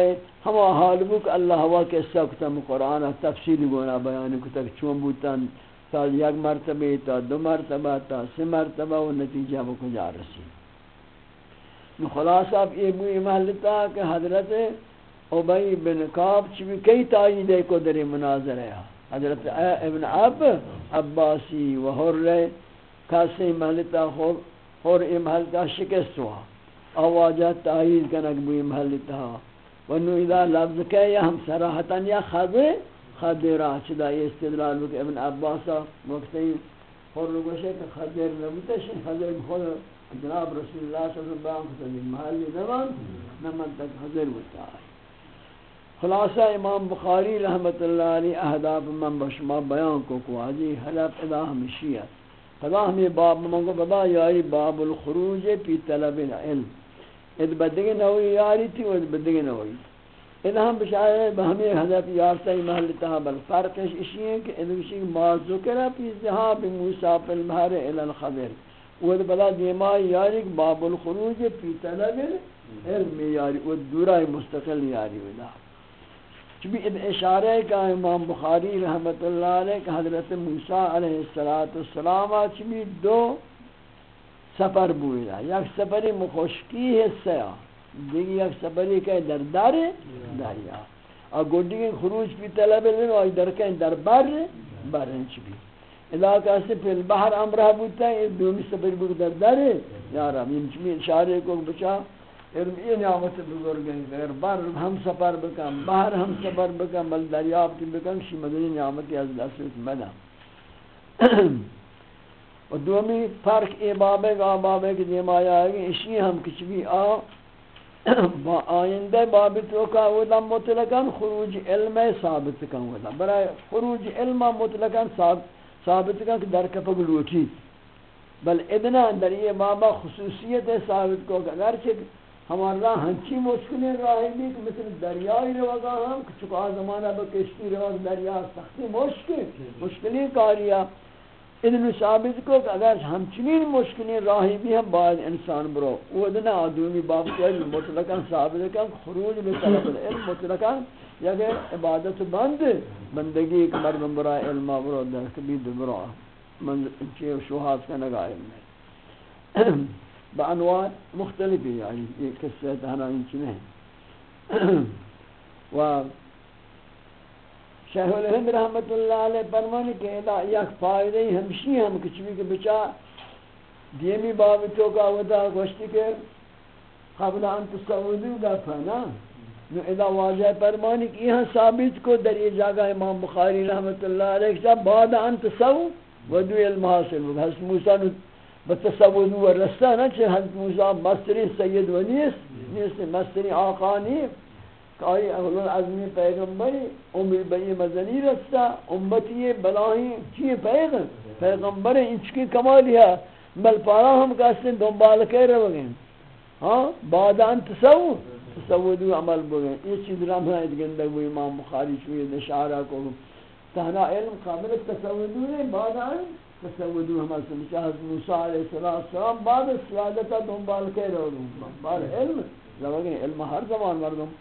ہما حال بک اللہ ہوا کے سکتم قرآن تفصیل گونا بیان کو تک چون بودتن تا یک مرتبه، تا دو مرتبه، تا سه مرتبه و نتیجه بکجا رسید. نو خلاص اب یہ بوئی محلتا کہ حضرت عبی بن کعب چوی کئی تائیدے کو در مناظر ہے حضرت ابن عب، عباسی و حر کاسی محلتا حر محلتا شکست ہوا۔ آواجہ تائید کنک بوئی محلتا و نو اذا لفظ کہ یا ہم صراحتا یا خضر خضرہ چدا یہ استدلال بک ابن عباسا وقتی حر گوشے کہ خضر نبوتا شن خضر بخور جناب رسول اللہ صلی اللہ علیہ وسلم محلی زمان نمن تک حضر ہوتا ہے۔ خلاصہ امام بخاری رحمت اللہ علیہ اہداب من بشما بیان کو کو آجی حلف ادا ہمشی ہے خدا ہمیں باب منگو بدا یاری باب الخروج پی طلب العلم اد بدگی نوی یاری تھی و اد بدگی نوی. ادھا ہم بشاہر بہمی حضرت یارتا محل تہا، بل فرقش اسی ہے کہ ادھا ما ذکر پی ذہاب موسیٰ پی المہر الالخبر ود بلا دیما یاری باب الخروج فی طلب علم یاری ود دورای مستقل یاری ودا. چبی اب اشارہ کا امام بخاری رحمت اللہ علیہ کہ حضرت موسیٰ علیہ السلام چبی دو سفر بوئیلا یک سفری مخشکی حصہ دیگی یک سفری کہ در در دریا۔ اور گوڑی کے خروج فی طلب علم اور در کہیں در بر برن چبی علاقہ سے پھر باہر امرہ بودتا ہے دومی سفر بود در در یا رب، یہ چمی اشارے کو بچا یہ نعمت بزرگ ہیں۔ اگر بر ہم سفر بکن باہر ہم سفر بکن، بل دریاب کی بکن شی مدنی نعمتی از دست مدن۔ و دومی فرق اے بابے گا بابے کی دیم آیا ہے کہ اسی ہم کچھ بھی آ با آئندہ باب تو کا ودا مطلقاً خروج علم ثابت کن۔ ودا برای خروج علم مطلقاً ثابت ثابت کا کہ در کپگ لوٹی۔ بل ادنا در یہ بابا خصوصیت ثابت کو اگرچہ ہمارا ہنچی مشکلیں راہی بھی کہ مثل دریائی روگا ہم چکا زمانہ بکشتی روگ دریا، سختی مشکل مشکلی کاریا ادن ثابت کو کہ اگر ہمچنین مشکلیں راہی بھی ہم باید انسان برو۔ وہ ادنا آدومی باب کے علم مطلقا ثابت کا خروج بطلب العلم مطلقا یا کہ عبادت بند بندگی ایک مردم برای علم برو در کبید برو۔ من چیئے شوحات کا نگا علم ہے۔ با انواع مختلفی یعنی یہ قصہ تہنا انچی نہیں و شیخ الہند رحمت اللہ علیہ فرمانی کہ ادا یک فائدہ ہی ہمشی ہم کچھ بھی کہ بچا دیمی باب تو کا ودا گوشتی کہ قبل ان تصودو گا فنا نو ادا واضح فرمانی کہ یہاں ثابت کو در یہ جگہ امام بخاری رحمت اللہ علیہ کہ بعد ان تصو ودو المحاصل. حضرت موسیٰ نے بتصود و رسا نہ کہ حضرت موسیٰ مصری سید و نیست نیست مصری آقا نیست کہ آئی اہل العظمی پیغمبری، امیر بنی مزنی رسا امتی بلاہی چیئے پیغم؟ پیغمبر انچکی کمالی ہے. بل پارا ہم کہتے ہیں دنبال کے رو گئے ہاں؟ بعد ان تصور تصودو عمل بگن یہ چیز رام ہے گندگ وہ امام بخاری چوئی اشارہ کو. تہنا علم قابل تصودو نہیں بعد آئیں تصودو ہم سے حضرت موسیٰ علیہ السلام بعد سیادتا دنبال کے رو دوں بعد علم لگے علم ہر زمان مردم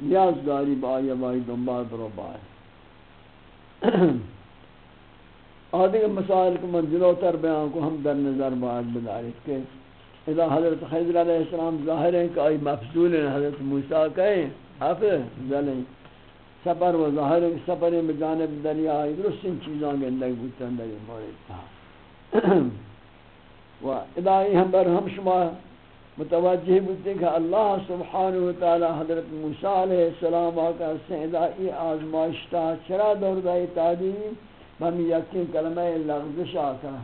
نیاز داری با آیا بائی دنبال برو بائی آدھے مسائل کو من جلوتر بیان کو ہم در نظر باید بدارید کہ اذا حضرت خضر علیہ السلام ظاہر ہیں کہ آئی مفضول ہیں، حضرت موسیٰ کہیں، حافظ ذلیں سفر و ظاہر ہیں سفر میں جانب دریا آئی درست ان چیزوں کے اندر بودتاں در یہ مورد تھا۔ و ادائی ہم بر ہم شما متوجہ بودتے کہ اللہ سبحانہ وتعالی حضرت موسیٰ علیہ السلام آقا سے ادائی آزمائشتا چرا دور دائی تعلیم ہم یقین کلمہ لغزش آقا۔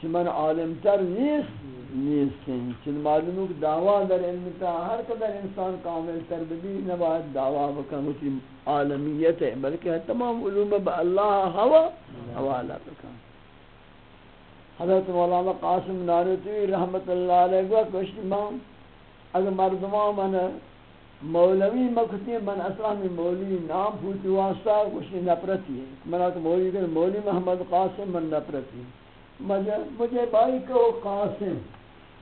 چھ من عالم تر نیست نیستیں چھ معلوم کہ دعویٰ در علم تا ہر قدر انسان کامل تر بھی نباید دعویٰ بکن اسی عالمیت ہے بلکہ تمام علوم با اللہ ہوا حوالہ بکن حضرت مولانا قاسم نارتوی رحمت اللہ علیہ کو کشتی ماں اگر مردمان من مولوی مکتی من اصلا من مولوی نام پوچی واسطہ کچھ نپرتی ہے من تو مولوی کہ مولوی محمد قاسم من نپرتی مجھے مجھے بھائی کہو قاسم،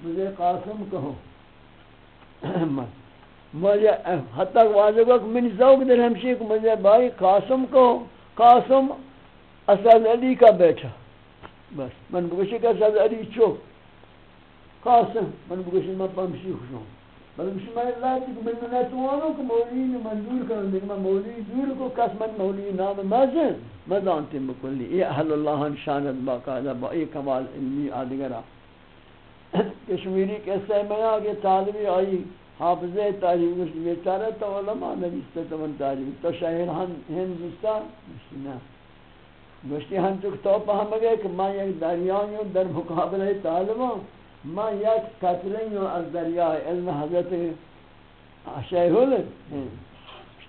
مجھے قاسم کہو۔ مجھے حتی واجب کہ من ذوق در ہمشی کہ مجھے بھائی قاسم کہو۔ قاسم اسد علی کا بیٹھا بس، من بگوشی کہ اسد علی چوک قاسم، من بگوشی میں پمشی خوشوں بل مش میں اللہ کی من نہ توانو کہ مولوی منظور کرن دیکھ میں مولوی دور کو کس من مولوی نام مازن مزانتی بکلی یہ اہل اللہ شانت باقاعدہ با ای کمال علمی آدگرہ کشمیری قصہ میں آگے طالبی آئی حافظ تاریخ اس بیچارہ تو علماء نبیستے تو من تاریخ تو شہر ہند جستا نا گوشتی ہم چک تو پہم گئے کہ میں ایک دریائیوں در مقابلہ طالبوں میں یک قطرین از دریائے علم حضرت شیخ ہلے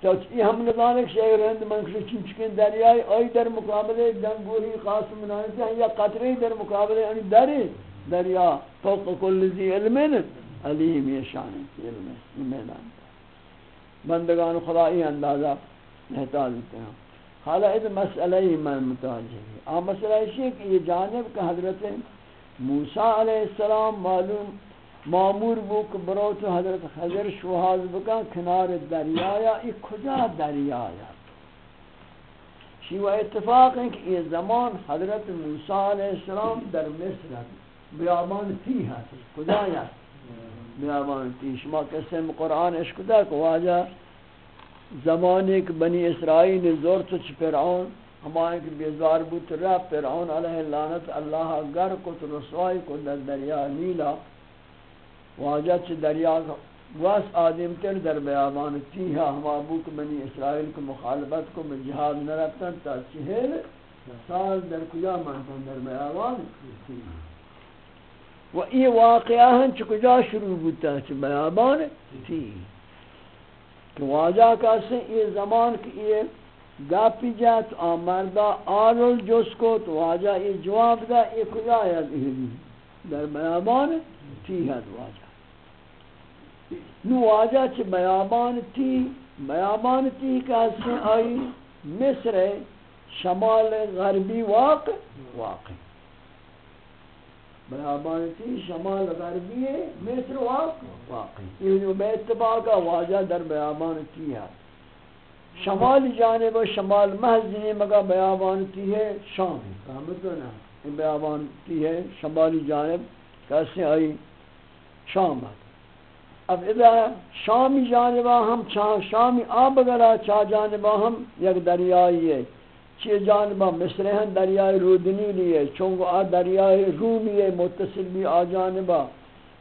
تو یہ ہم نظام ایک شیخ رہند من کسی چنچکین دریائے آئی در مقابلے دنگوری قاسم نانسی ہیں یا قطرین در مقابلے یعنی دری دریا فوق کل ذی علمین علیم یہ شان علم میدان بندگان خدای اندازہ محتاج دیتے ہیں حالا اس مسئلہ ہی میں متوجہ ہے آ مسئلہ ہے کہ یہ جانب کہ حضرت موسیٰ علیہ السلام معلوم معمور بو کہ برو تو حضرت خضر شوہاز بکا کنار دریایا ای کجا دریایا شیوہ اتفاق ہے کہ یہ زمان حضرت موسیٰ علیہ السلام در مصر بیابان تی ہے، کجا یا بیابان تی شما قسم قرآن اشکتا کہ واجہ زمان ایک بنی اسرائیل زور تو چھ فرعون ہمائیں کہ بیزار بوت رب فرعون علیہ اللعنت اللہ گر کو رسوائی کو در دریا نیلا، واجہ چھ دریا واس آدم تر در بیابان تیہا، ہما بوک بنی اسرائیل کو مخالبت کو میں جہاد نہ رفتن تا چہل سال در کجا مانتن در بیابان و یہ واقعہ ہن چھ کجا شروع بوتا چھ بیابان تیہا۔ کہ واجہ کاسے یہ زمان کی یہ گاپی جات آمردہ آرول جس کو تو واجہ یہ جواب دا یہ کجا ہے در بیابان تی ہے واجہ نو واجہ چھ بیابان تی بیابان تی کاسے آئی مصر شمال غربی واقع واقع بیابان تی شمال غربی مصر واقع واقع یہ جو بے اتباقہ واجہ در بیابان تی ہے شمال جانب و شمال محض نہیں مگا بیابان تی ہے، شام کامت تو نا بیابان تی ہے، شمالی جانب، کیسے آئی؟ شام اب اذا شامی جانبہ ہم شامی آب گرا چاہ جانبہ ہم یک دریائی ہے۔ چی جانبہ مصر ہیں دریائے رودنی لیے چونگو آ دریائے رومی ہے، متصل بھی آ جانبہ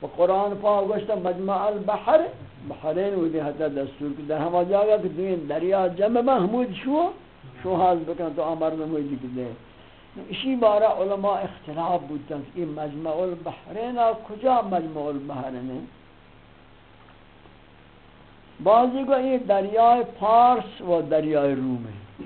و قرآن پاک گوشتا مجمع البحر بحرین و دی حتی دستور کی در ہما جاگا کہ دوین دریا جمع محمود شو شو حاضر بکن تو آمر نمویدی کی دے اسی بارا علماء اختلاف بودتا کہ یہ مجمع البحرین کجا مجمع البحرین؟ ہے بعضی کو یہ دریائے پارس و دریائے روم ہے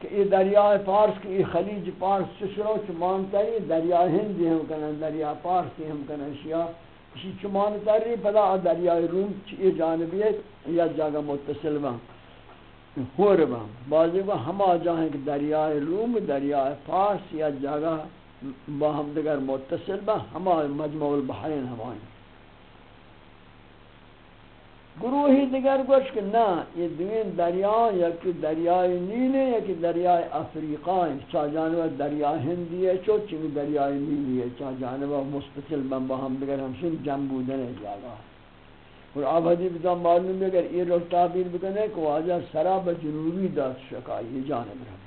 کہ یہ دریائے پارس کی خلیج پارس چشرو چمانتا ہے دریائے ہندی ہم کنن دریائے پارس ہم کنن شیعہ کسی چمان تاری پدا دریائے روم چی جانبی ہے یا جگہ متصل با ہور با بعضی با ہما جاہیں کہ دریائے روم دریائے فارس یا جگہ با ہم دیگر متصل با ہما مجموع البحرین ہمائیں گروہی دیگر گوش کہ نا یہ دوین دریا یا کہ دریائے نیل ہے یا کہ دریائے افریقہ ہے چاہ جانبہ دریائے ہندی ہے چو چنگ دریائے نیلی ہے چاہ جانبہ مستقل بمبا ہم دیگر ہمشن جنب بودن ہے جاگا۔ اور آب حدیب دا معلوم ہے، اگر یہ روز تعبیر بکنے کہ واجہ سراب جنوبی دات شکا، یہ جانب رہا۔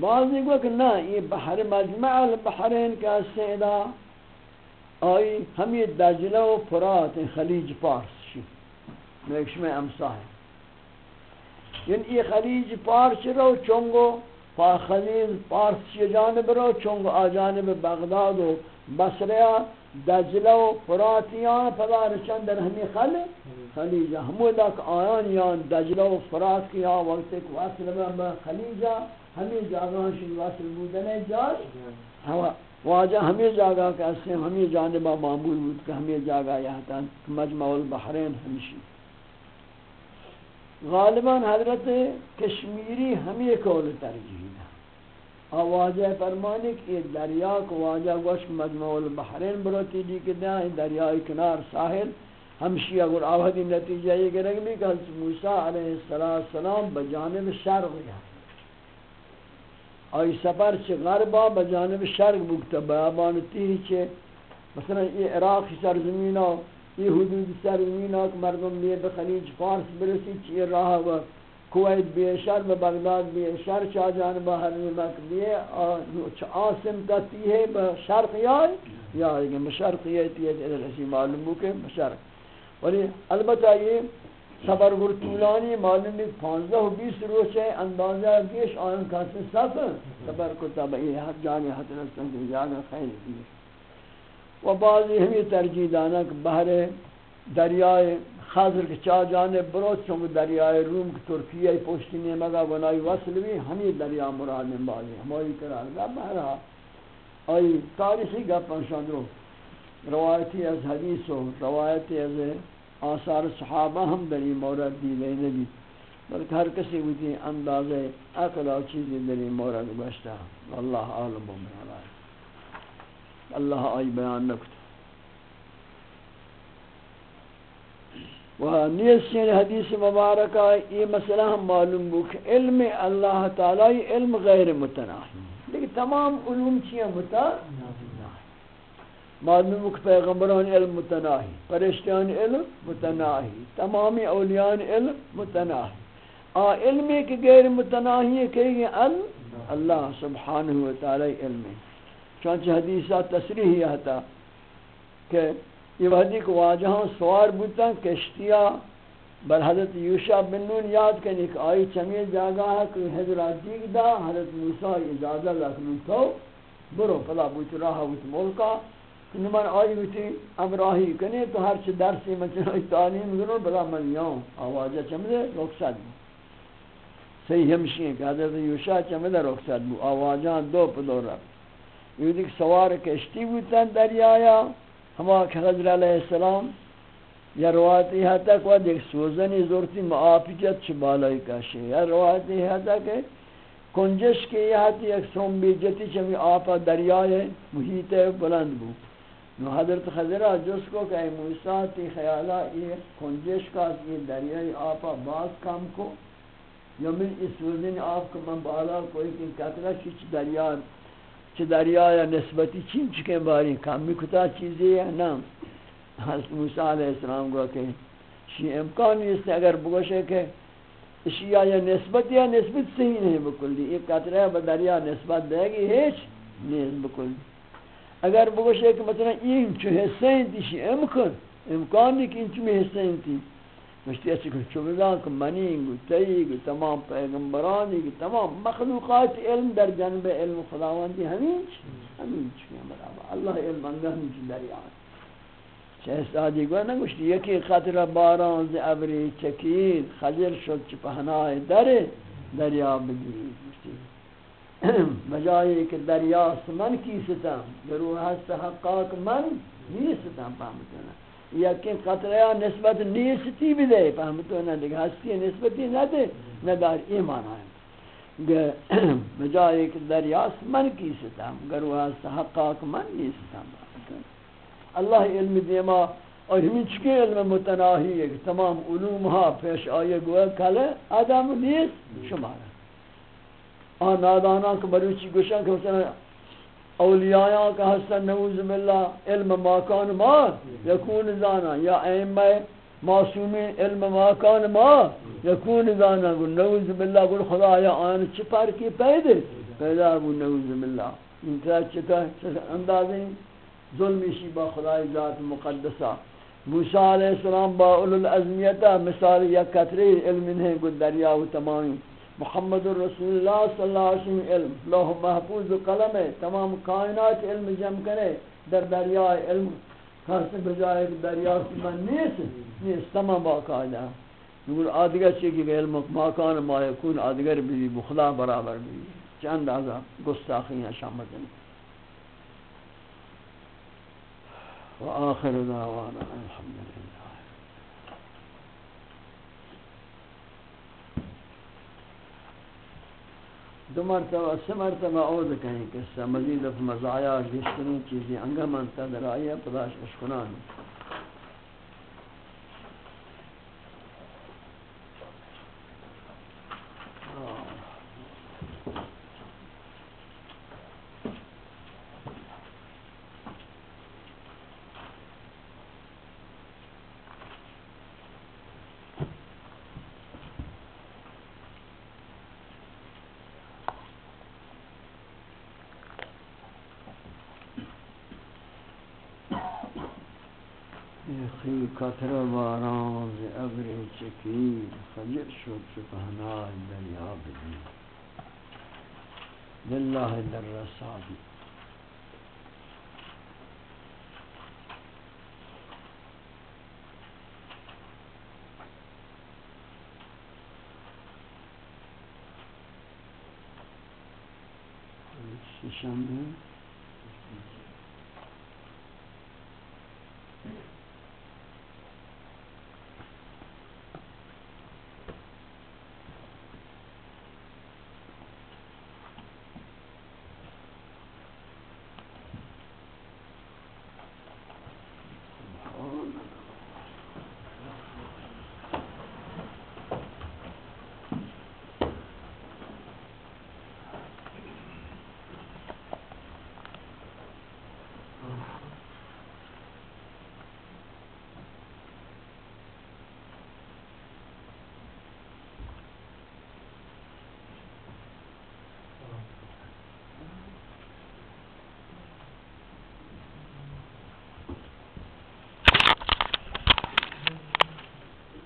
بعضی کو کہ نا یہ بحر مجمع البحرین کا سیدہ۔ آئی ہمیں دجلہ و فرات خلیج پارس شی۔ میکش میں امسا ہے۔ یعنی یہ خلیج پارس رو چونگو، پا خلیج پارس شی جانب رو چونگو آجانب بغداد و بصریا دجلہ و فراتیان پدا رچن در ہمیں خل خلیجہ ہمودا کہ آیان یان دجلہ و فرات کیا وقت ایک واصل میں خلیجہ ہمیں جاگان شی واصل بودنے جاش۔ ہوا واجہ ہمیں جاگا کہ ہمیں جانبہ معمول بود کہ ہمیں جاگا یہاں تا مجمع البحرین ہمشی غالباً حضرت کشمیری ہمیں کول ترجیح دا واجہ فرمانے کہ یہ دریا کو واجہ گوش مجمع البحرین بروتی دی کہ دیا دریائی کنار ساحل۔ ہمشی اگر آوہدی نتیجہ یہ گرگ بھی کہ موسیٰ علیہ السلام بجانب شرق گیا آئی سفر چه غربا بجانب شرق بکتا بیابان تیری چه مثلا یہ عراق سرزمین ها یہ حدود سرزمین ها که مردم لیے بخلیج فارس برسی چی راہ و کویت بیشر و بغداد بیشر چا جانبا حرمی مک بیے آسم تا تیہے بشرق یای یا آئی بشرق یای تیہے رسی معلوم بو کہ بشرق ولی البتہ یہ صبر گر طولانی معلوم بھی پانزدہ و بیس روز ہے، اندازہ گیش آن کسی صف صبر کو تبعی حد جانی حد رسن کی جاگہ خیر دیئے و بعضی ہمیں ترجیح دانا کہ بحر دریائے خضر کے چاہ جانے بروت چونکہ دریائے روم کی ترکیہ پوشتی نے مگا بنائی وصل بھی ہمیں دریا مراد میں بازی ہماری قرار دا بہرہا آئی تاریخی گا پنشان رو روایتی از حدیث و روایتی از آثار صحابہ ہم در این مورد دیدے نبی، بلکہ ہر کسی ہوتی انداز عقل و چیزی در این مورد بشتا اللہ عالم و مرحلہ اللہ آئی بیان نکتا و نیسین حدیث مبارکہ یہ مسئلہ ہم معلوم بک علم اللہ تعالی علم غیر متناہی۔ لیکن تمام علوم چیئے متناہی معلوم کہ پیغمبران علم متناہی، فرشتیان علم متناہی تمامی اولیان علم متناہی۔ آ، علم کے غیر متناہی ہے کہ یہ علم اللہ سبحانہ وتعالی علم ہے۔ چونچہ حدیثہ تصریح یہ تھا کہ یہ وحدی کو واجہاں سوار بوتا کشتیا بل حضرت یوشع بن نون یاد کرنے کہ آئی چمی جاگا ہے کہ حضرت دیگ دا، حضرت موسیٰ اجازہ لکنو تو برو، پلا بوت راہ بوت ملکا نمان آئی ہوتی امراہی کنے تو ہر چی درسی مچنائی تعلیم گرو بلا من یاؤں آوازہ چمدے، رخصت بو۔ صحیح ہمشی ہیں کہ حضرت یوشا چمدے رخصت بو، آوازان دو پدو رب۔ یہ دیکھ سوار کشتی بوتن دریایا، ہما کہ حضر علیہ السلام، یا روایت یہ تک وہ دیکھ سوزنی زورتی معافی جت چھ بالائی کاشے یا روایت یہ تک کنجش کے یہ تی ایک سوم بیجتی چمی آپا دریائے محیط بلند بو۔ نو حضرت خضرہ جس کو کہ موسیٰ، تی خیالہ، یہ کنجش کا، یہ دریائی آپا باز کام کو یا من اس وزن آپ کو من بالا کوئی کہ کترہ چھ دریا چھ دریا یا نسبتی چین چکے باری کامی کتا چیزی ہے نا۔ حضرت موسیٰ علیہ السلام کو کہ شی امکان نہیں اگر بگوشے کہ اشیاء یا نسبت یا نسبت صحیح نہیں بکلی ایک قطرہ بدریا نسبت دے گی، ہیچ نہیں بکلی اگر بگوشے کہ مثلا این چو حسین تیشی امکن امکان نہیں کہ این چو حسین تی مشتی اچھی کہ چو بگان کہ منی گو، تی گو، تمام پیغمبرانی گو، تمام مخلوقات علم در جنب علم خداوندی ہمین چی؟ ہمین چی اللہ علم انگا ہمین چی دریان چه سادی گو نگوشتی، یکی خطر باران ز ابری چکید خجل شد چی پهنای در دریا بگیرید. بجائے کہ دریاست من کی ستم ضرور ہست حقاق من نیستم فهمتونا یا کہ قطریا نسبت نیستی بھی دے فهمتونا دیکھ ہستی نسبتی نہ دے نہ دار ایمان آئے بجائے کہ دریاست من کی ستم ضرور ہست حقاق من نیستم اللہ علم دیما، اور ہمیں چکے علم متناہی ہے کہ تمام علوم ہاں پیش آئے گوئے کھلے آدم نیست شمارا آن نادانا کہ بروچی گوشن کہ مثلا اولیاء کا حسن نعوذ باللہ، علم ماکان ما یکون زانا، یا ائمہ معصومین علم ماکان ما یکون زانا۔ گو نعوذ باللہ گو خدا یا آن چپر کی پیدے پیدا گو نعوذ باللہ۔ انتہا چکا اندازیں ظلمشی با خدای ذات مقدسہ۔ موسیٰ علیہ السلام با اولو العظمیتہ مثال یا کتری علم انہیں گو دریا و تمامی۔ محمد رسول اللہ صلی اللہ علیہ وسلم علم، لوح محفوظ قلم ہے، تمام کائنات علم جمع کرے، در دریا علم خاص بجائے دریا من نیس نیس تمام باقاعدہ نقول آدگر چیزی کہ علم ماکان ما یکون آدگر بھی بخلا برابر بھی۔ چند آزا گستاخی ہیں شامت ہیں۔ وآخر دعوانا الحمد دو مرتبہ سے مرتبہ عوض کہیں کہ اس سے مزید مزایا گشترین چیزیں انگا منتا درائیہ پداش اشکنان۔ کتر باران ز ابر چکید خجر شد سپهنای دریا بدید لله در رسادی ششنبه